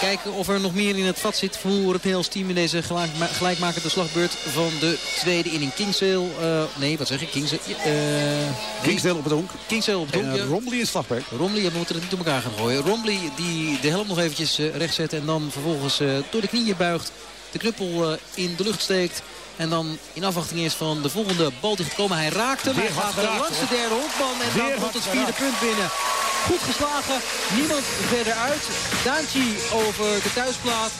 [SPEAKER 4] Kijken of er nog meer in het vat zit voor het Nederlands team in deze gelijkma gelijkmakende slagbeurt van de tweede inning. Kingsdale, uh, nee wat zeg ik, Kingsdale, uh,
[SPEAKER 3] Kingsdale op het honk.
[SPEAKER 4] Kingsdale op het honk,
[SPEAKER 3] en, uh, Rombly in slagperk.
[SPEAKER 4] Rombly, we moeten het niet door elkaar gaan gooien. Rombly die de helm nog eventjes recht zet en dan vervolgens door de knieën buigt de knuppel in de lucht steekt. En dan in afwachting is van de volgende bal die gekomen. Hij raakt hem. Hij gaat langs de derde hondman. En dan komt het vierde punt binnen. Goed geslagen. Niemand verder uit. Daantje over de thuisplaat.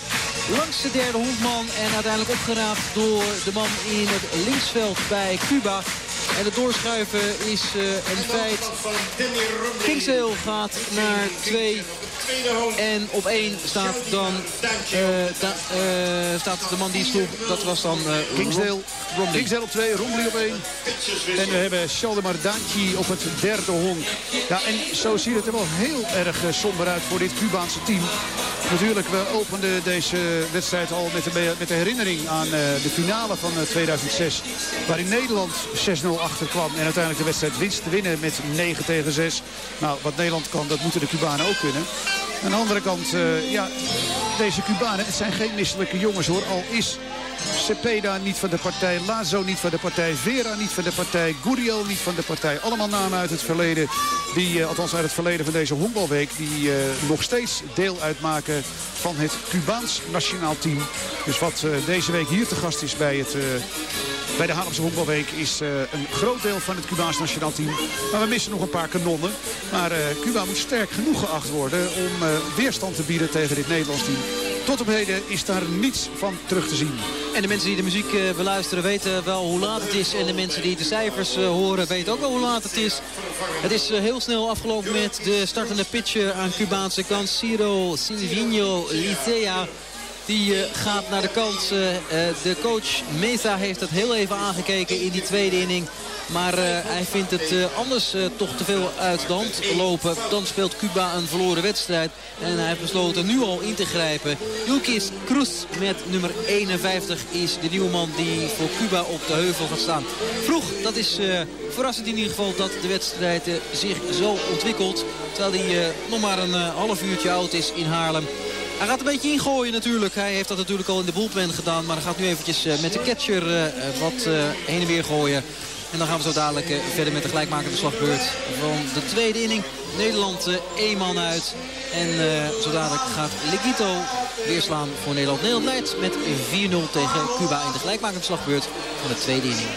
[SPEAKER 4] Langs de derde hondman. En uiteindelijk opgeraapt door de man in het linksveld bij Cuba. En het doorschuiven is uh, een feit. Kingsdale gaat naar twee. En op één staat dan uh, da, uh, staat de man die sloeg. Dat was dan
[SPEAKER 3] Kingsdale. Romley. Kingsdale op twee, Romley op één. En we hebben Shaldemar Danchi op het derde honk. Ja, en zo ziet het er wel heel erg somber uit voor dit Cubaanse team. Natuurlijk, we openden deze wedstrijd al met de, met de herinnering aan de finale van 2006. Waarin Nederland 6-0 achterkwam. En uiteindelijk de wedstrijd wist te winnen met 9 tegen 6. Nou, wat Nederland kan, dat moeten de Cubanen ook kunnen. Aan de andere kant, uh, ja, deze Cubanen, het zijn geen misselijke jongens hoor. Al is Cepeda niet van de partij, Lazo niet van de partij, Vera niet van de partij, Guriel niet van de partij. Allemaal namen uit het verleden, die, uh, althans uit het verleden van deze honkbalweek, die uh, nog steeds deel uitmaken van het Cubaans nationaal team. Dus wat deze week hier te gast is bij het bij de Haarlemse Honkbalweek is een groot deel van het Cubaans nationaal team. Maar we missen nog een paar kanonnen. Maar Cuba moet sterk genoeg geacht worden om weerstand te bieden tegen dit Nederlands team. Tot op heden is daar niets van terug te zien.
[SPEAKER 4] En de mensen die de muziek beluisteren weten wel hoe laat het is. En de mensen die de cijfers horen weten ook wel hoe laat het is. Het is heel snel afgelopen met de startende pitcher aan Cubaanse kant. Ciro Silvino Licea. Die uh, gaat naar de kant. Uh, de coach Mesa heeft het heel even aangekeken in die tweede inning. Maar hij vindt het anders toch te veel uit de hand lopen. Dan speelt Cuba een verloren wedstrijd. En hij heeft besloten nu al in te grijpen. Yukis Cruz met nummer 51 is de nieuwe man die voor Cuba op de heuvel gaat staan. Vroeg, dat is verrassend in ieder geval dat de wedstrijd zich zo ontwikkelt. Terwijl hij nog maar een half uurtje oud is in Haarlem. Hij gaat een beetje ingooien natuurlijk. Hij heeft dat natuurlijk al in de bullpen gedaan. Maar hij gaat nu eventjes eh, met de catcher eh, wat eh, heen en weer gooien. En dan gaan we zo dadelijk verder met de gelijkmakende slagbeurt van de tweede inning. Nederland één man uit. En zo dadelijk gaat Legito weer slaan voor Nederland. Nederland leidt met 4-0 tegen Cuba in de gelijkmakende slagbeurt van de tweede inning.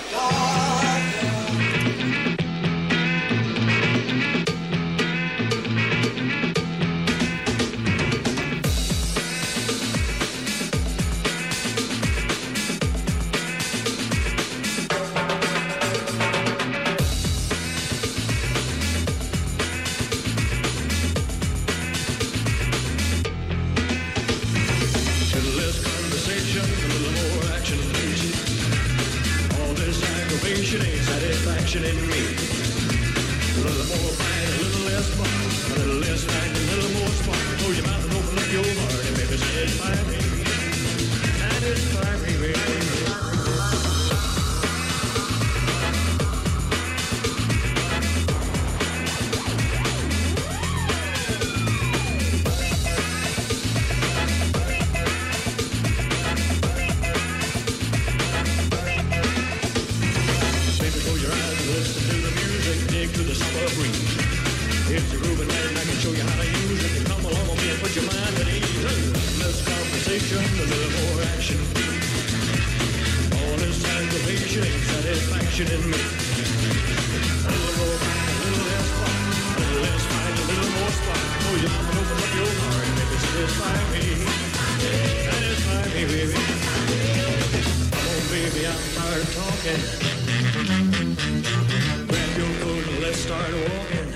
[SPEAKER 7] your breeze. It's a Ruben and I can show you how to use it. Come along with me and put your mind at ease. Less conversation, a little more action. All this aggravation ain't satisfaction in me. A little more back, a little less fun. A little less fight, a little more spark. Oh, you can open up your heart and make it satisfy me. Satisfy me,
[SPEAKER 3] baby. Come
[SPEAKER 8] on, baby, I'm tired of talking. Grab your let's start walking.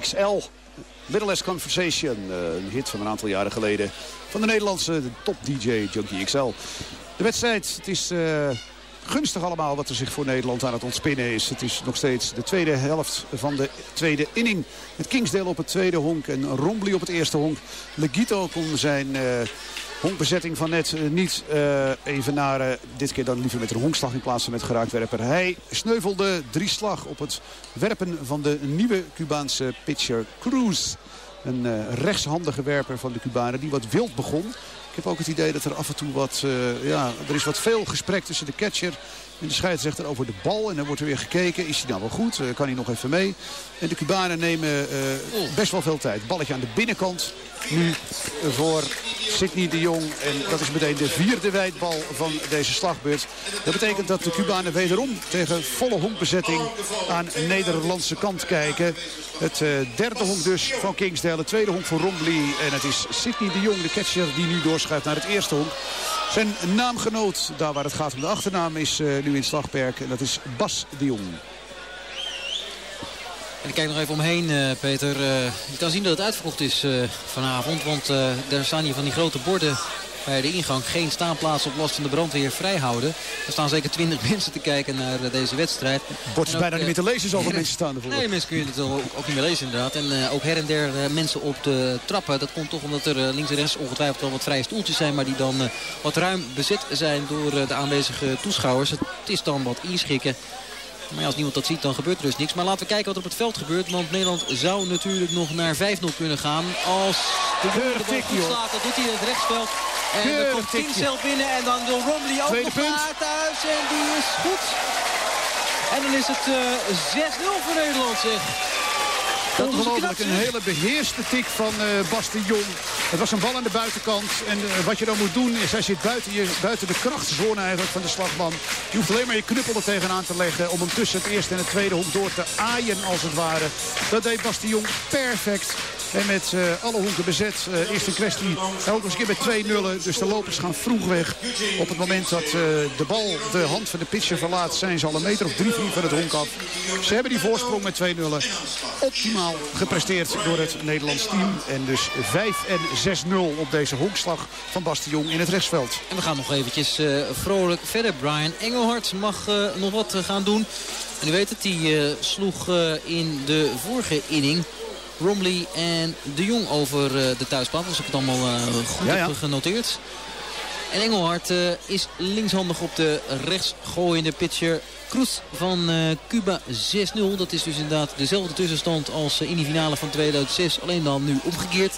[SPEAKER 3] XL. Middleless Conversation, eh, een hit van een aantal jaren geleden. Van de Nederlandse top-DJ Junkie XL. De wedstrijd, het is eh, gunstig allemaal wat er zich voor Nederland aan het ontspinnen is. Het is nog steeds de tweede helft van de tweede inning. Met Kingsdale op het tweede honk en Rombly op het eerste honk. Legito kon zijn... eh, honkbezetting van net eh, niet eh, even naar eh, dit keer dan liever met een honkslag in plaats van met geraakwerper. Hij sneuvelde drie slag op het werpen van de nieuwe Cubaanse pitcher Cruz. Een eh, rechtshandige werper van de Cubanen die wat wild begon. Ik heb ook het idee dat er af en toe wat, eh, ja, er is wat veel gesprek tussen de catcher en de scheidsrechter over de bal. En dan wordt er weer gekeken, is hij nou wel goed? Eh, kan hij nog even mee? En de Cubanen nemen eh, best wel veel tijd. Balletje aan de binnenkant nu voor Sidney de Jong. En dat is meteen de vierde wijdbal van deze slagbeurt. Dat betekent dat de Cubanen wederom tegen volle honkbezetting aan de Nederlandse kant kijken. Het eh, derde honk dus van Kingsdale. Het tweede honk voor Rombly. En het is Sidney de Jong, de catcher, die nu doorschuift naar het eerste honk. Zijn naamgenoot, daar waar het gaat om de achternaam, is eh, nu in slagperk. En dat is Bas de Jong.
[SPEAKER 4] En ik kijk nog even omheen, eh, Peter. Eh, je kan zien dat het uitverkocht is vanavond. Want daar staan hier van die grote borden bij de ingang. Geen staanplaats op last van de brandweer vrijhouden. Er staan zeker 20 mensen te kijken naar eh, deze wedstrijd.
[SPEAKER 3] Bord is
[SPEAKER 4] ook,
[SPEAKER 3] bijna niet
[SPEAKER 4] eh,
[SPEAKER 3] meer te lezen, zoveel mensen staan ervoor.
[SPEAKER 4] Nee, mensen kun je het ook, ook niet meer lezen inderdaad. En eh, ook her en der eh, mensen op de trappen. Dat komt toch omdat er eh, links en rechts ongetwijfeld wel wat vrije stoeltjes zijn. Maar die dan eh, wat ruim bezet zijn door eh, de aanwezige toeschouwers. Het is dan wat inschikken. Maar ja, als niemand dat ziet, dan gebeurt er dus niks. Maar laten we kijken wat er op het veld gebeurt. Want Nederland zou natuurlijk nog naar 5-0 kunnen gaan. Als de bal goed
[SPEAKER 3] hoor.
[SPEAKER 4] slaat, dat doet hij in het rechtsveld. En dan
[SPEAKER 3] Keurig
[SPEAKER 4] komt
[SPEAKER 3] tikje.
[SPEAKER 4] Kingsel binnen. En dan wil Romley ook
[SPEAKER 3] Tweede
[SPEAKER 4] nog
[SPEAKER 3] punt.
[SPEAKER 4] naar thuis. En die is goed. En dan is het eh 6-0 voor Nederland, zeg. Dat was een
[SPEAKER 3] Ongelooflijk, een hele beheerste tik van Bas de Jong. Het was een bal aan de buitenkant. En eh, wat je dan moet doen is, hij zit buiten, je, buiten de krachtzone eigenlijk van de slagman. Je hoeft alleen maar je knuppel er tegenaan te leggen... om hem tussen het eerste en het tweede honk door te aaien, als het ware. Dat deed Bas de Jong perfect. En met eh, alle honken bezet eh, is de kwestie elke eens een keer met twee nullen. Dus de lopers gaan vroeg weg. Op het moment dat de bal de hand van de pitcher verlaat... zijn ze al een meter of drie, vier van het honk af. Ze hebben die voorsprong met twee nullen. Optimaal gepresteerd door het Nederlands team. En dus 5 en 6-0 op deze honkslag van Bas de Jong in het rechtsveld.
[SPEAKER 4] En we gaan nog eventjes eh, vrolijk verder. Brian Engelhard mag eh, nog wat eh, gaan doen. En u weet het, die sloeg in de vorige inning Romley en De Jong over de thuisplaat. Als ik het allemaal goed
[SPEAKER 3] Ja, ja.
[SPEAKER 4] heb genoteerd. En Engelhard eh, is linkshandig op de rechtsgooiende pitcher Cruz van eh, Cuba 6-0. Dat is dus inderdaad dezelfde tussenstand als eh, in die finale van 2006. Alleen dan nu omgekeerd.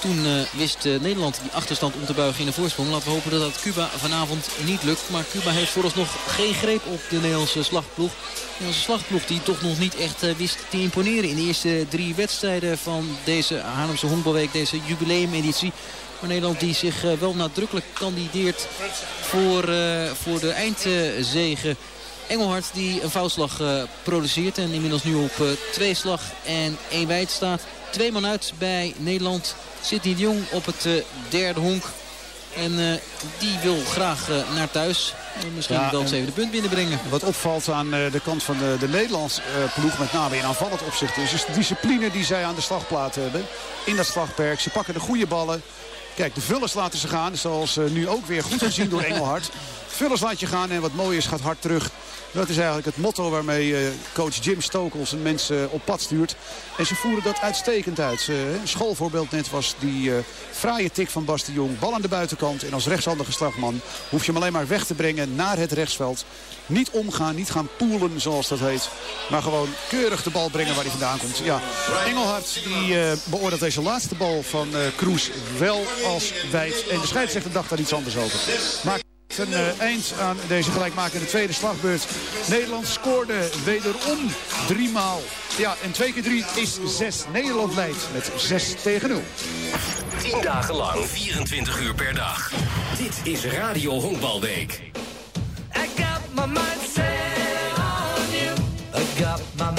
[SPEAKER 4] Toen wist Nederland die achterstand om te buigen in de voorsprong. Laten we hopen dat dat Cuba vanavond niet lukt. Maar Cuba heeft vooralsnog geen greep op de Nederlandse slagploeg. De Nederlandse slagploeg die toch nog niet echt wist te imponeren... in de eerste drie wedstrijden van deze Haarlemse honkbalweek, deze jubileumeditie. Maar Nederland die zich eh, wel nadrukkelijk kandideert voor, eh, voor de eindzegen. Engelhard die een foutslag eh, produceert en inmiddels nu op twee slag en één wijd staat. Twee man uit bij Nederland. Sidney de Jong op het derde honk. En die wil graag naar thuis. En misschien
[SPEAKER 3] Ja,
[SPEAKER 4] wel het
[SPEAKER 3] en-
[SPEAKER 4] zevende punt binnenbrengen.
[SPEAKER 3] Wat opvalt aan de kant van de, de Nederlandse ploeg, met name in aanvallend opzicht, is, is de discipline die zij aan de slagplaat hebben. In dat slagperk. Ze pakken de goede ballen. Kijk, de vullers laten ze gaan, zoals nu ook weer goed gezien door Engelhard. Vullers laat je gaan en wat mooi is gaat hard terug. Dat is eigenlijk het motto waarmee eh, coach Jim Stokel zijn mensen op pad stuurt. En ze voeren dat uitstekend uit. een schoolvoorbeeld net was die uh, fraaie tik van Bas Jong. Bal aan de buitenkant en als rechtshandige strafman hoef je hem alleen maar weg te brengen naar het rechtsveld. Niet omgaan, niet gaan poelen zoals dat heet. Maar gewoon keurig de bal brengen waar hij vandaan komt. Ja, Engelhard die beoordeelt deze laatste bal van Kroes wel als wijd. En de scheidsrechter dacht daar iets anders over. Maar een uh, eind aan deze gelijkmakende tweede slagbeurt. Nederland scoorde wederom drie maal. Ja, en twee keer drie is zes. Nederland leidt met 6 tegen 0.
[SPEAKER 2] 10 dagen lang, 24 uur per dag. Dit is Radio Honkbalweek.
[SPEAKER 7] I got my mind set on you. I got my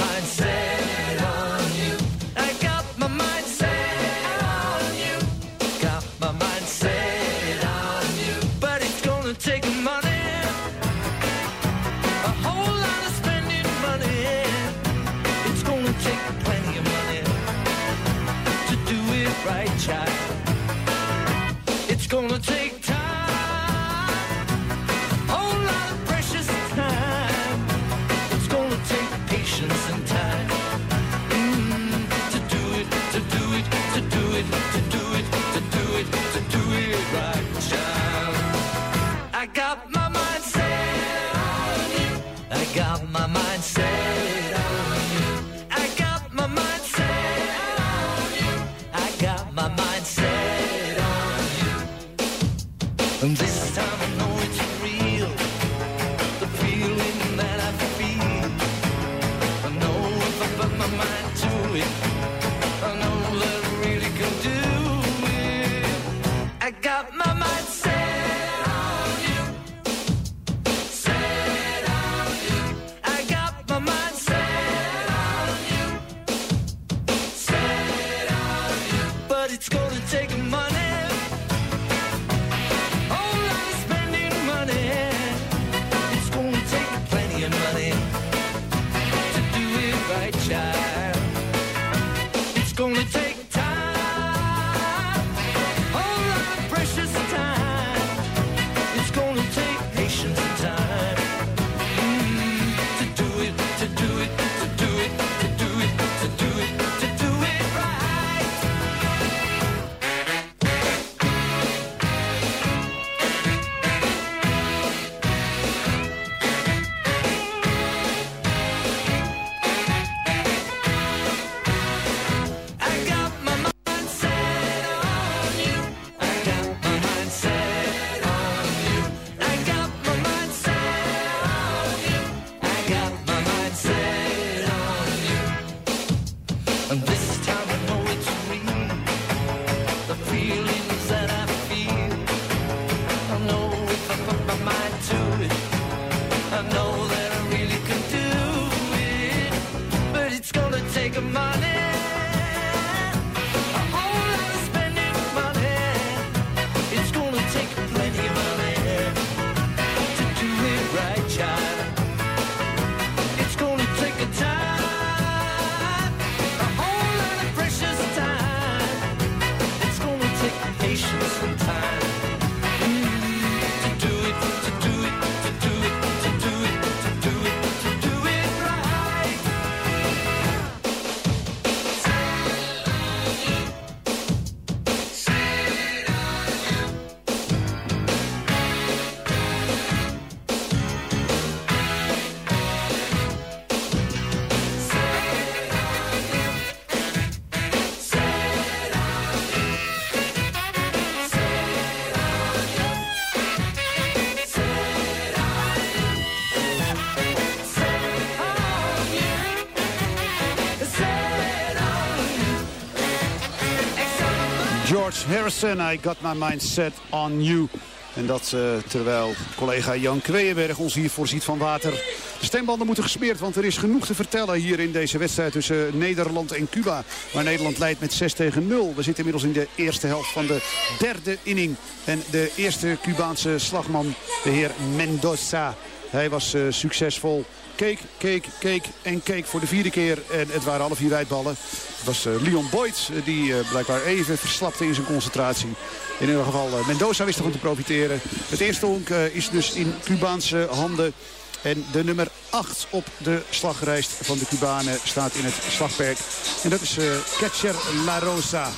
[SPEAKER 3] Harrison, I got my mind set on you. En dat uh, terwijl collega Jan Kweeënberg ons hier voorziet van water. De stembanden moeten gesmeerd, want er is genoeg te vertellen hier in deze wedstrijd tussen Nederland en Cuba. Waar Nederland leidt met 6 tegen 0. We zitten inmiddels in de eerste helft van de derde inning. En de eerste Cubaanse slagman, de heer Mendoza. Hij was uh, succesvol. Keek, keek, keek en keek voor de vierde keer. En het waren alle vier wijdballen. Het was uh, Leon Boyd die uh, blijkbaar even verslapte in zijn concentratie. In ieder geval Mendoza wist ervan te profiteren. Het eerste honk is dus in Cubaanse handen. En de nummer 8 op de slagreis van de Cubanen staat in het slagperk. En dat is uh, Catcher La Rosa.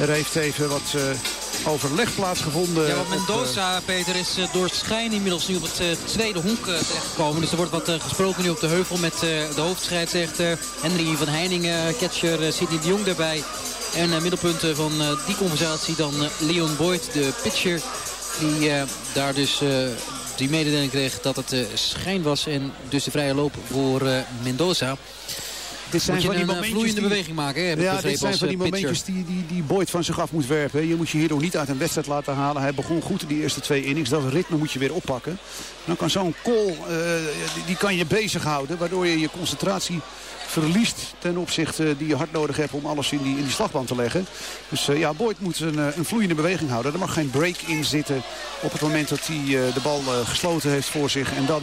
[SPEAKER 3] Er heeft even wat overleg plaatsgevonden.
[SPEAKER 4] Ja, want Mendoza, op, uh, Peter, is uh, door schijn inmiddels nu op het tweede honk terechtgekomen. Dus er wordt wat gesproken nu op de heuvel met de hoofdscheidsrechter Henry van Heiningen, catcher Sidney de Jong daarbij. En middelpunt van die conversatie dan Leon Boyd, de pitcher, die daar dus die mededeling kreeg dat het schijn was en dus de vrije loop voor Mendoza.
[SPEAKER 3] Dit zijn
[SPEAKER 4] moet je
[SPEAKER 3] van die
[SPEAKER 4] een
[SPEAKER 3] momentjes
[SPEAKER 4] vloeiende
[SPEAKER 3] die-
[SPEAKER 4] beweging maken, hè? heb ik
[SPEAKER 3] Ja, dit zijn van die
[SPEAKER 4] eh, pitcher.
[SPEAKER 3] momentjes die, die, die Boyd van zich af moet werpen. Je moet je hier nog niet uit een wedstrijd laten halen. Hij begon goed in die eerste twee innings. Dat ritme moet je weer oppakken. Dan kan zo'n call, eh, die, die kan je bezighouden. Waardoor je je concentratie verliest ten opzichte die je hard nodig hebt om alles in die, in die slagband te leggen. Dus eh, ja, Boyd moet een, eh, een vloeiende beweging houden. Er mag geen break in zitten op het moment dat hij eh, de bal eh, gesloten heeft voor zich. En dan,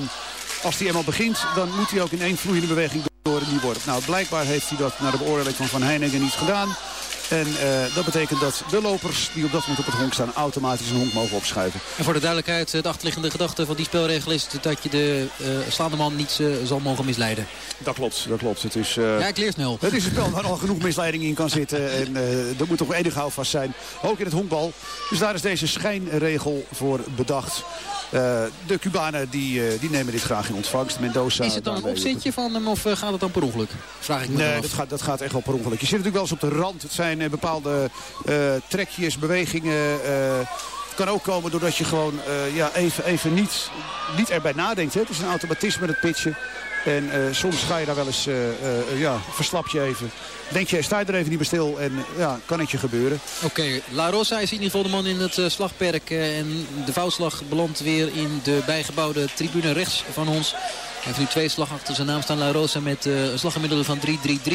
[SPEAKER 3] als hij eenmaal begint, dan moet hij ook in één vloeiende beweging die. Nou, blijkbaar heeft hij dat naar de beoordeling van Van Heiningen niet gedaan. En eh, dat betekent dat de lopers die op dat moment op het honk staan... automatisch een honk mogen opschuiven.
[SPEAKER 4] En voor de duidelijkheid, de achterliggende gedachte van die spelregel is dat je de eh, slaande man niet eh, zal mogen misleiden.
[SPEAKER 3] Dat klopt, dat klopt. Het is, eh,
[SPEAKER 4] Ja, ik leer snel.
[SPEAKER 3] Het is een spel waar al genoeg misleiding in kan zitten. En eh er moet toch enig houvast zijn. Ook in het honkbal. Dus daar is deze schijnregel voor bedacht. Eh, de Cubanen die, eh, die nemen dit graag in ontvangst. Mendoza.
[SPEAKER 4] Is het dan een opzetje van hem of eh, gaat het dan per ongeluk? Vraag ik me
[SPEAKER 3] Nee, dat gaat, dat gaat echt wel per ongeluk. Je zit natuurlijk wel eens op de rand. Het zijn bepaalde trekjes, bewegingen. Kan ook komen doordat je gewoon eh, ja, even, even niet, niet erbij nadenkt. Hè. Het is een automatisme het pitchen. En eh, soms ga je daar wel eens, eh, ja, verslap je even. Denk je, sta je er even niet bij stil en ja, kan het je gebeuren.
[SPEAKER 4] Oké, La Rosa is in ieder geval de man in het slagperk. en de foutslag belandt weer in de bijgebouwde tribune rechts van ons. Hij heeft nu twee slag achter zijn naam staan. La Rosa met een slaggemiddelde van 3-3-3.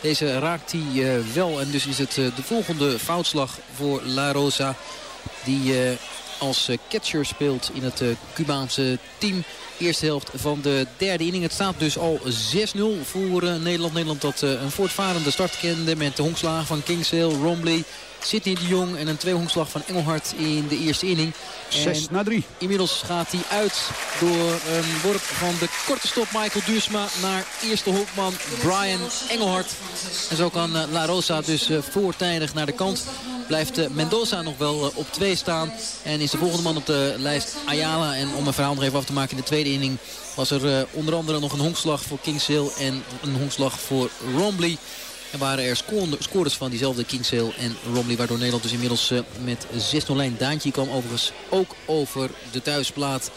[SPEAKER 4] Deze raakt hij wel. En dus is het de volgende foutslag voor La Rosa. Die eh, als eh, catcher speelt in het eh, Cubaanse team. Eerste helft van de derde inning. Het staat dus al 6-0 voor Nederland. Nederland dat een voortvarende start kende met de honkslagen van Kingsale, Romley, Sidney de Jong en een tweehonkslag van Engelhard in de eerste inning. En
[SPEAKER 3] 6 na 3.
[SPEAKER 4] Inmiddels gaat hij uit door een worp van de korte stop Michael Duursma naar eerste hoekman Brian Engelhard. En zo kan eh, La Rosa dus eh, voortijdig naar de kant. Blijft eh, Mendoza nog wel op twee staan. En is de volgende man op de lijst Ayala. En om een verhaal nog even af te maken in de tweede inning... was er onder andere nog een honkslag voor Kingsale en een honkslag voor Romley. Er waren er scorers van diezelfde Kingsale en Romley. Waardoor Nederland dus inmiddels eh, met 6-0 lijn. Daantje kwam overigens ook over de thuisplaat.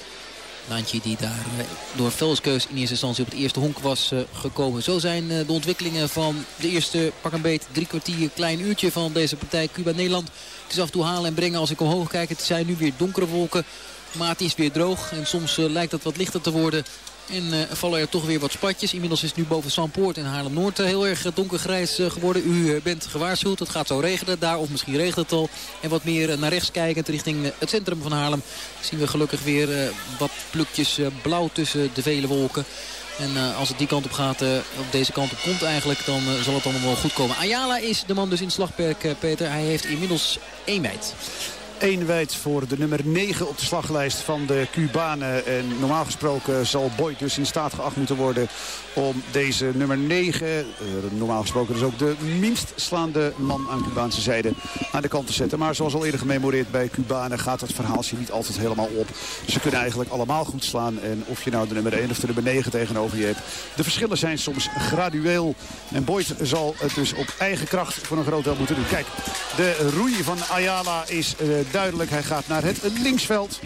[SPEAKER 4] Daantje die daar eh, door Velskeus in eerste instantie op het eerste honk was eh, gekomen. Zo zijn de ontwikkelingen van de eerste pak een beet drie kwartier klein uurtje van deze partij Cuba-Nederland. Het is af en toe halen en brengen als ik omhoog kijk. Het zijn nu weer donkere wolken. Maar het is weer droog en soms lijkt het wat lichter te worden. En eh, vallen er toch weer wat spatjes. Inmiddels is het nu boven Zandpoort en Haarlem-Noord eh, heel erg eh, donkergrijs geworden. U bent gewaarschuwd. Het gaat zo regenen daar of misschien regent het al. En wat meer naar rechts kijkend richting het centrum van Haarlem... zien we gelukkig weer wat plukjes blauw tussen de vele wolken. En als het die kant op gaat, eh, op deze kant op komt eigenlijk, dan zal het allemaal wel goed komen. Ayala is de man dus in het slagperk, Peter. Hij heeft inmiddels één meid.
[SPEAKER 3] Eén wijd voor de nummer 9 op de slaglijst van de Cubanen. En normaal gesproken zal Boyd dus in staat geacht moeten worden om deze nummer 9... eh, normaal gesproken dus ook de minst slaande man aan Cubaanse zijde aan de kant te zetten. Maar zoals al eerder gememoreerd bij Cubanen gaat het verhaaltje niet altijd helemaal op. Ze kunnen eigenlijk allemaal goed slaan. En of je nou de nummer 1 of de nummer 9 tegenover je hebt. De verschillen zijn soms gradueel. En Boyd zal het dus op eigen kracht voor een groot deel moeten doen. Kijk, de roei van Ayala is duidelijk. Hij gaat naar het linksveld.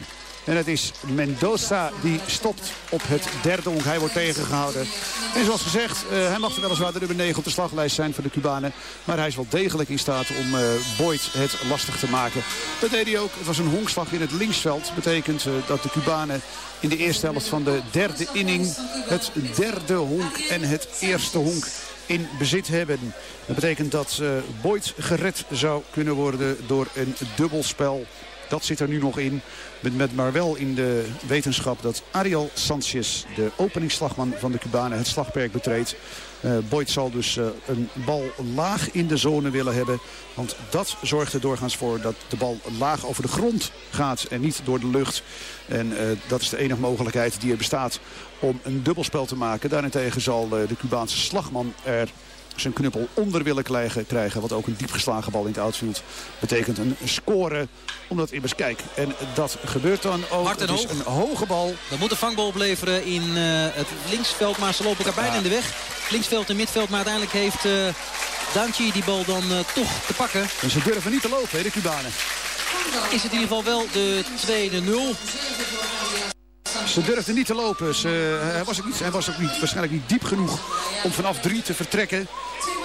[SPEAKER 3] En het is Mendoza die stopt op het derde honk. Hij wordt tegengehouden. En zoals gezegd, eh, hij mag weliswaar de nummer 9 op de slaglijst zijn voor de Cubanen. Maar hij is wel degelijk in staat om eh, Boyd het lastig te maken. Dat deed hij ook. Het was een honkslag in het linksveld. Betekent eh, dat de Cubanen in de eerste helft van de derde inning... het derde honk en het eerste honk in bezit hebben. Dat betekent dat eh, Boyd gered zou kunnen worden door een dubbelspel. Dat zit er nu nog in. Met, met maar wel in de wetenschap dat Ariel Sanchez, de openingsslagman van de Cubanen, het slagperk betreedt. Uh, Boyd zal dus uh, een bal laag in de zone willen hebben. Want dat zorgt er doorgaans voor dat de bal laag over de grond gaat en niet door de lucht. En uh, dat is de enige mogelijkheid die er bestaat om een dubbelspel te maken. Daarentegen zal de Cubaanse slagman er zijn knuppel onder willen krijgen. Wat ook een diepgeslagen bal in het outfield betekent. Een score omdat immers kijk. En dat gebeurt dan ook.
[SPEAKER 4] Hard en
[SPEAKER 3] het is
[SPEAKER 4] hoog.
[SPEAKER 3] een hoge bal.
[SPEAKER 4] Dat moet een vangbal opleveren in uh, het linksveld. Maar ze lopen elkaar bijna in de weg. Linksveld en midveld. Maar uiteindelijk heeft uh, die bal dan uh, toch te pakken.
[SPEAKER 3] En ze durven niet te lopen, hè, de Cubanen.
[SPEAKER 4] Is het in ieder geval wel de tweede nul.
[SPEAKER 3] Ze durfden niet te lopen. Ze, hij, was ook niet, hij was ook niet, waarschijnlijk niet diep genoeg om vanaf drie te vertrekken.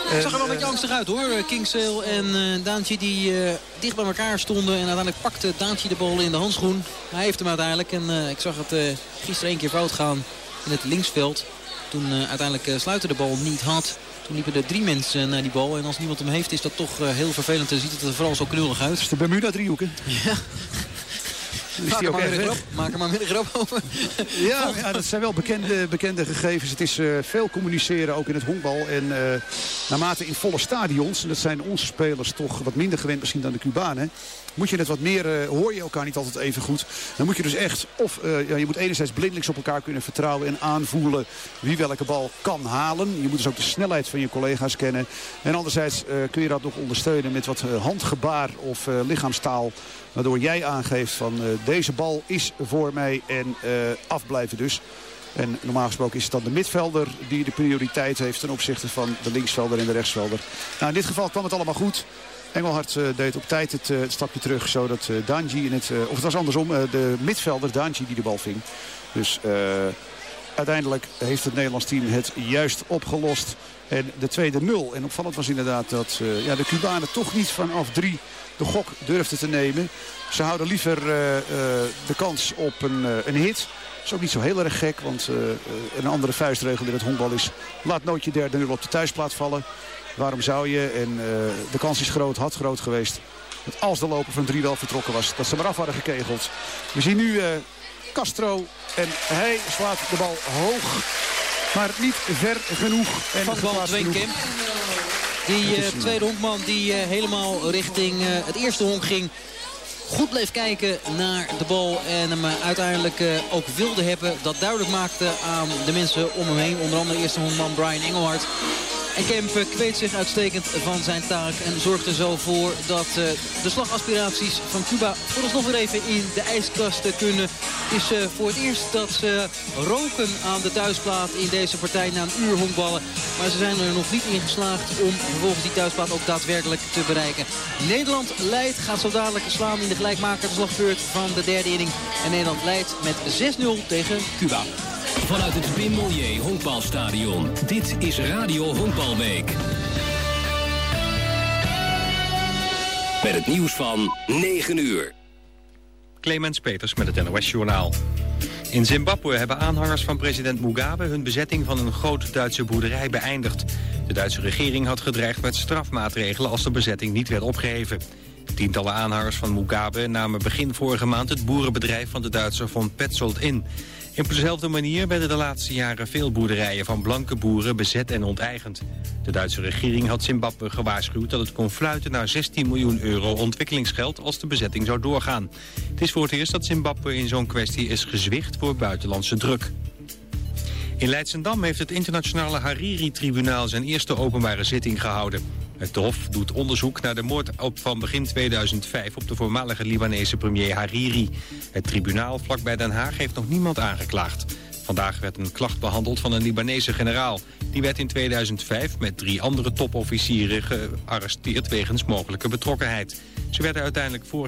[SPEAKER 4] Het zag er wel een beetje angstig uit hoor. Kingsale en uh, Daantje die uh, dicht bij elkaar stonden. En uiteindelijk pakte Daantje de bal in de handschoen. Hij heeft hem uiteindelijk. En uh, ik zag het gisteren één keer fout gaan in het linksveld. Toen uiteindelijk Sluiter de bal niet had. Toen liepen er drie mensen naar die bal. En als niemand hem heeft is dat toch heel vervelend. En ziet het er vooral zo knullig uit.
[SPEAKER 3] Dat is de Bermuda driehoeken.
[SPEAKER 4] Ja. Maak er, grap, maak er maar weer een grap over.
[SPEAKER 3] Ja, ja, dat zijn wel bekende, bekende gegevens. Het is uh, veel communiceren, ook in het honkbal. En uh, naarmate in volle stadions, en dat zijn onze spelers toch wat minder gewend misschien dan de Cubanen. Moet je het wat meer, uh, hoor je elkaar niet altijd even goed. Dan moet je dus echt, of ja, je moet enerzijds blindelijks op elkaar kunnen vertrouwen en aanvoelen wie welke bal kan halen. Je moet dus ook de snelheid van je collega's kennen. En anderzijds kun je dat nog ondersteunen met wat handgebaar of lichaamstaal. Waardoor jij aangeeft van deze bal is voor mij en afblijven dus. En normaal gesproken is het dan de midvelder die de prioriteit heeft ten opzichte van de linksvelder en de rechtsvelder. Nou, in dit geval kwam het allemaal goed. Engelhard uh, deed op tijd het, het, stapje terug zodat Danji in het... of het was andersom, de midvelder Danji die de bal ving. Dus uiteindelijk heeft het Nederlands team het juist opgelost. En de tweede nul. En opvallend was inderdaad dat ja, de Cubanen toch niet vanaf drie de gok durfden te nemen. Ze houden liever de kans op een, een hit. Dat is ook niet zo heel erg gek, want een andere vuistregel in het honkbal is... laat nootje derde nul op de thuisplaat vallen. Waarom zou je? En de kans is groot, had groot geweest. Dat als de loper van drie wel vertrokken was, dat ze maar af hadden gekegeld. We zien nu Castro en hij slaat de bal hoog. Maar niet ver genoeg. En
[SPEAKER 4] van bal Kemp. Die uh, tweede honkman die uh, helemaal richting uh, het eerste honk ging. Goed bleef kijken naar de bal en hem uiteindelijk ook wilde hebben. Dat duidelijk maakte aan de mensen om hem heen. Onder andere eerste honkman Brian Engelhard. En Kemp kweet zich uitstekend van zijn taak en zorgt er zo voor dat uh, de slagaspiraties van Cuba vooralsnog weer even in de ijskast kunnen. Is uh, voor het eerst dat ze roken aan de thuisplaat in deze partij na een uur honkballen. Maar ze zijn er nog niet in geslaagd om vervolgens die thuisplaat ook daadwerkelijk te bereiken. Nederland leidt, gaat zo dadelijk slaan in de gelijkmakende slagbeurt van de derde inning. En Nederland leidt met 6-0 tegen Cuba.
[SPEAKER 2] Vanuit het Wim Mollier Honkbalstadion. Dit is Radio Honkbalweek. Met het nieuws van 9 uur.
[SPEAKER 1] Clemens Peters met het NOS Journaal. In Zimbabwe hebben aanhangers van president Mugabe hun bezetting van een grote Duitse boerderij beëindigd. De Duitse regering had gedreigd met strafmaatregelen als de bezetting niet werd opgeheven. Tientallen aanhangers van Mugabe namen begin vorige maand het boerenbedrijf van de Duitser von Petzold in. Op dezelfde manier werden de laatste jaren veel boerderijen van blanke boeren bezet en onteigend. De Duitse regering had Zimbabwe gewaarschuwd dat het kon fluiten naar 16 miljoen euro ontwikkelingsgeld als de bezetting zou doorgaan. Het is voor het eerst dat Zimbabwe in zo'n kwestie is gezwicht voor buitenlandse druk. In Leidsendam heeft het internationale Hariri-tribunaal zijn eerste openbare zitting gehouden. Het Hof doet onderzoek naar de moord op van begin 2005 op de voormalige Libanese premier Hariri. Het tribunaal vlakbij Den Haag heeft nog niemand aangeklaagd. Vandaag werd een klacht behandeld van een Libanese generaal. Die werd in 2005 met drie andere topofficieren gearresteerd wegens mogelijke betrokkenheid. Ze werden uiteindelijk vorig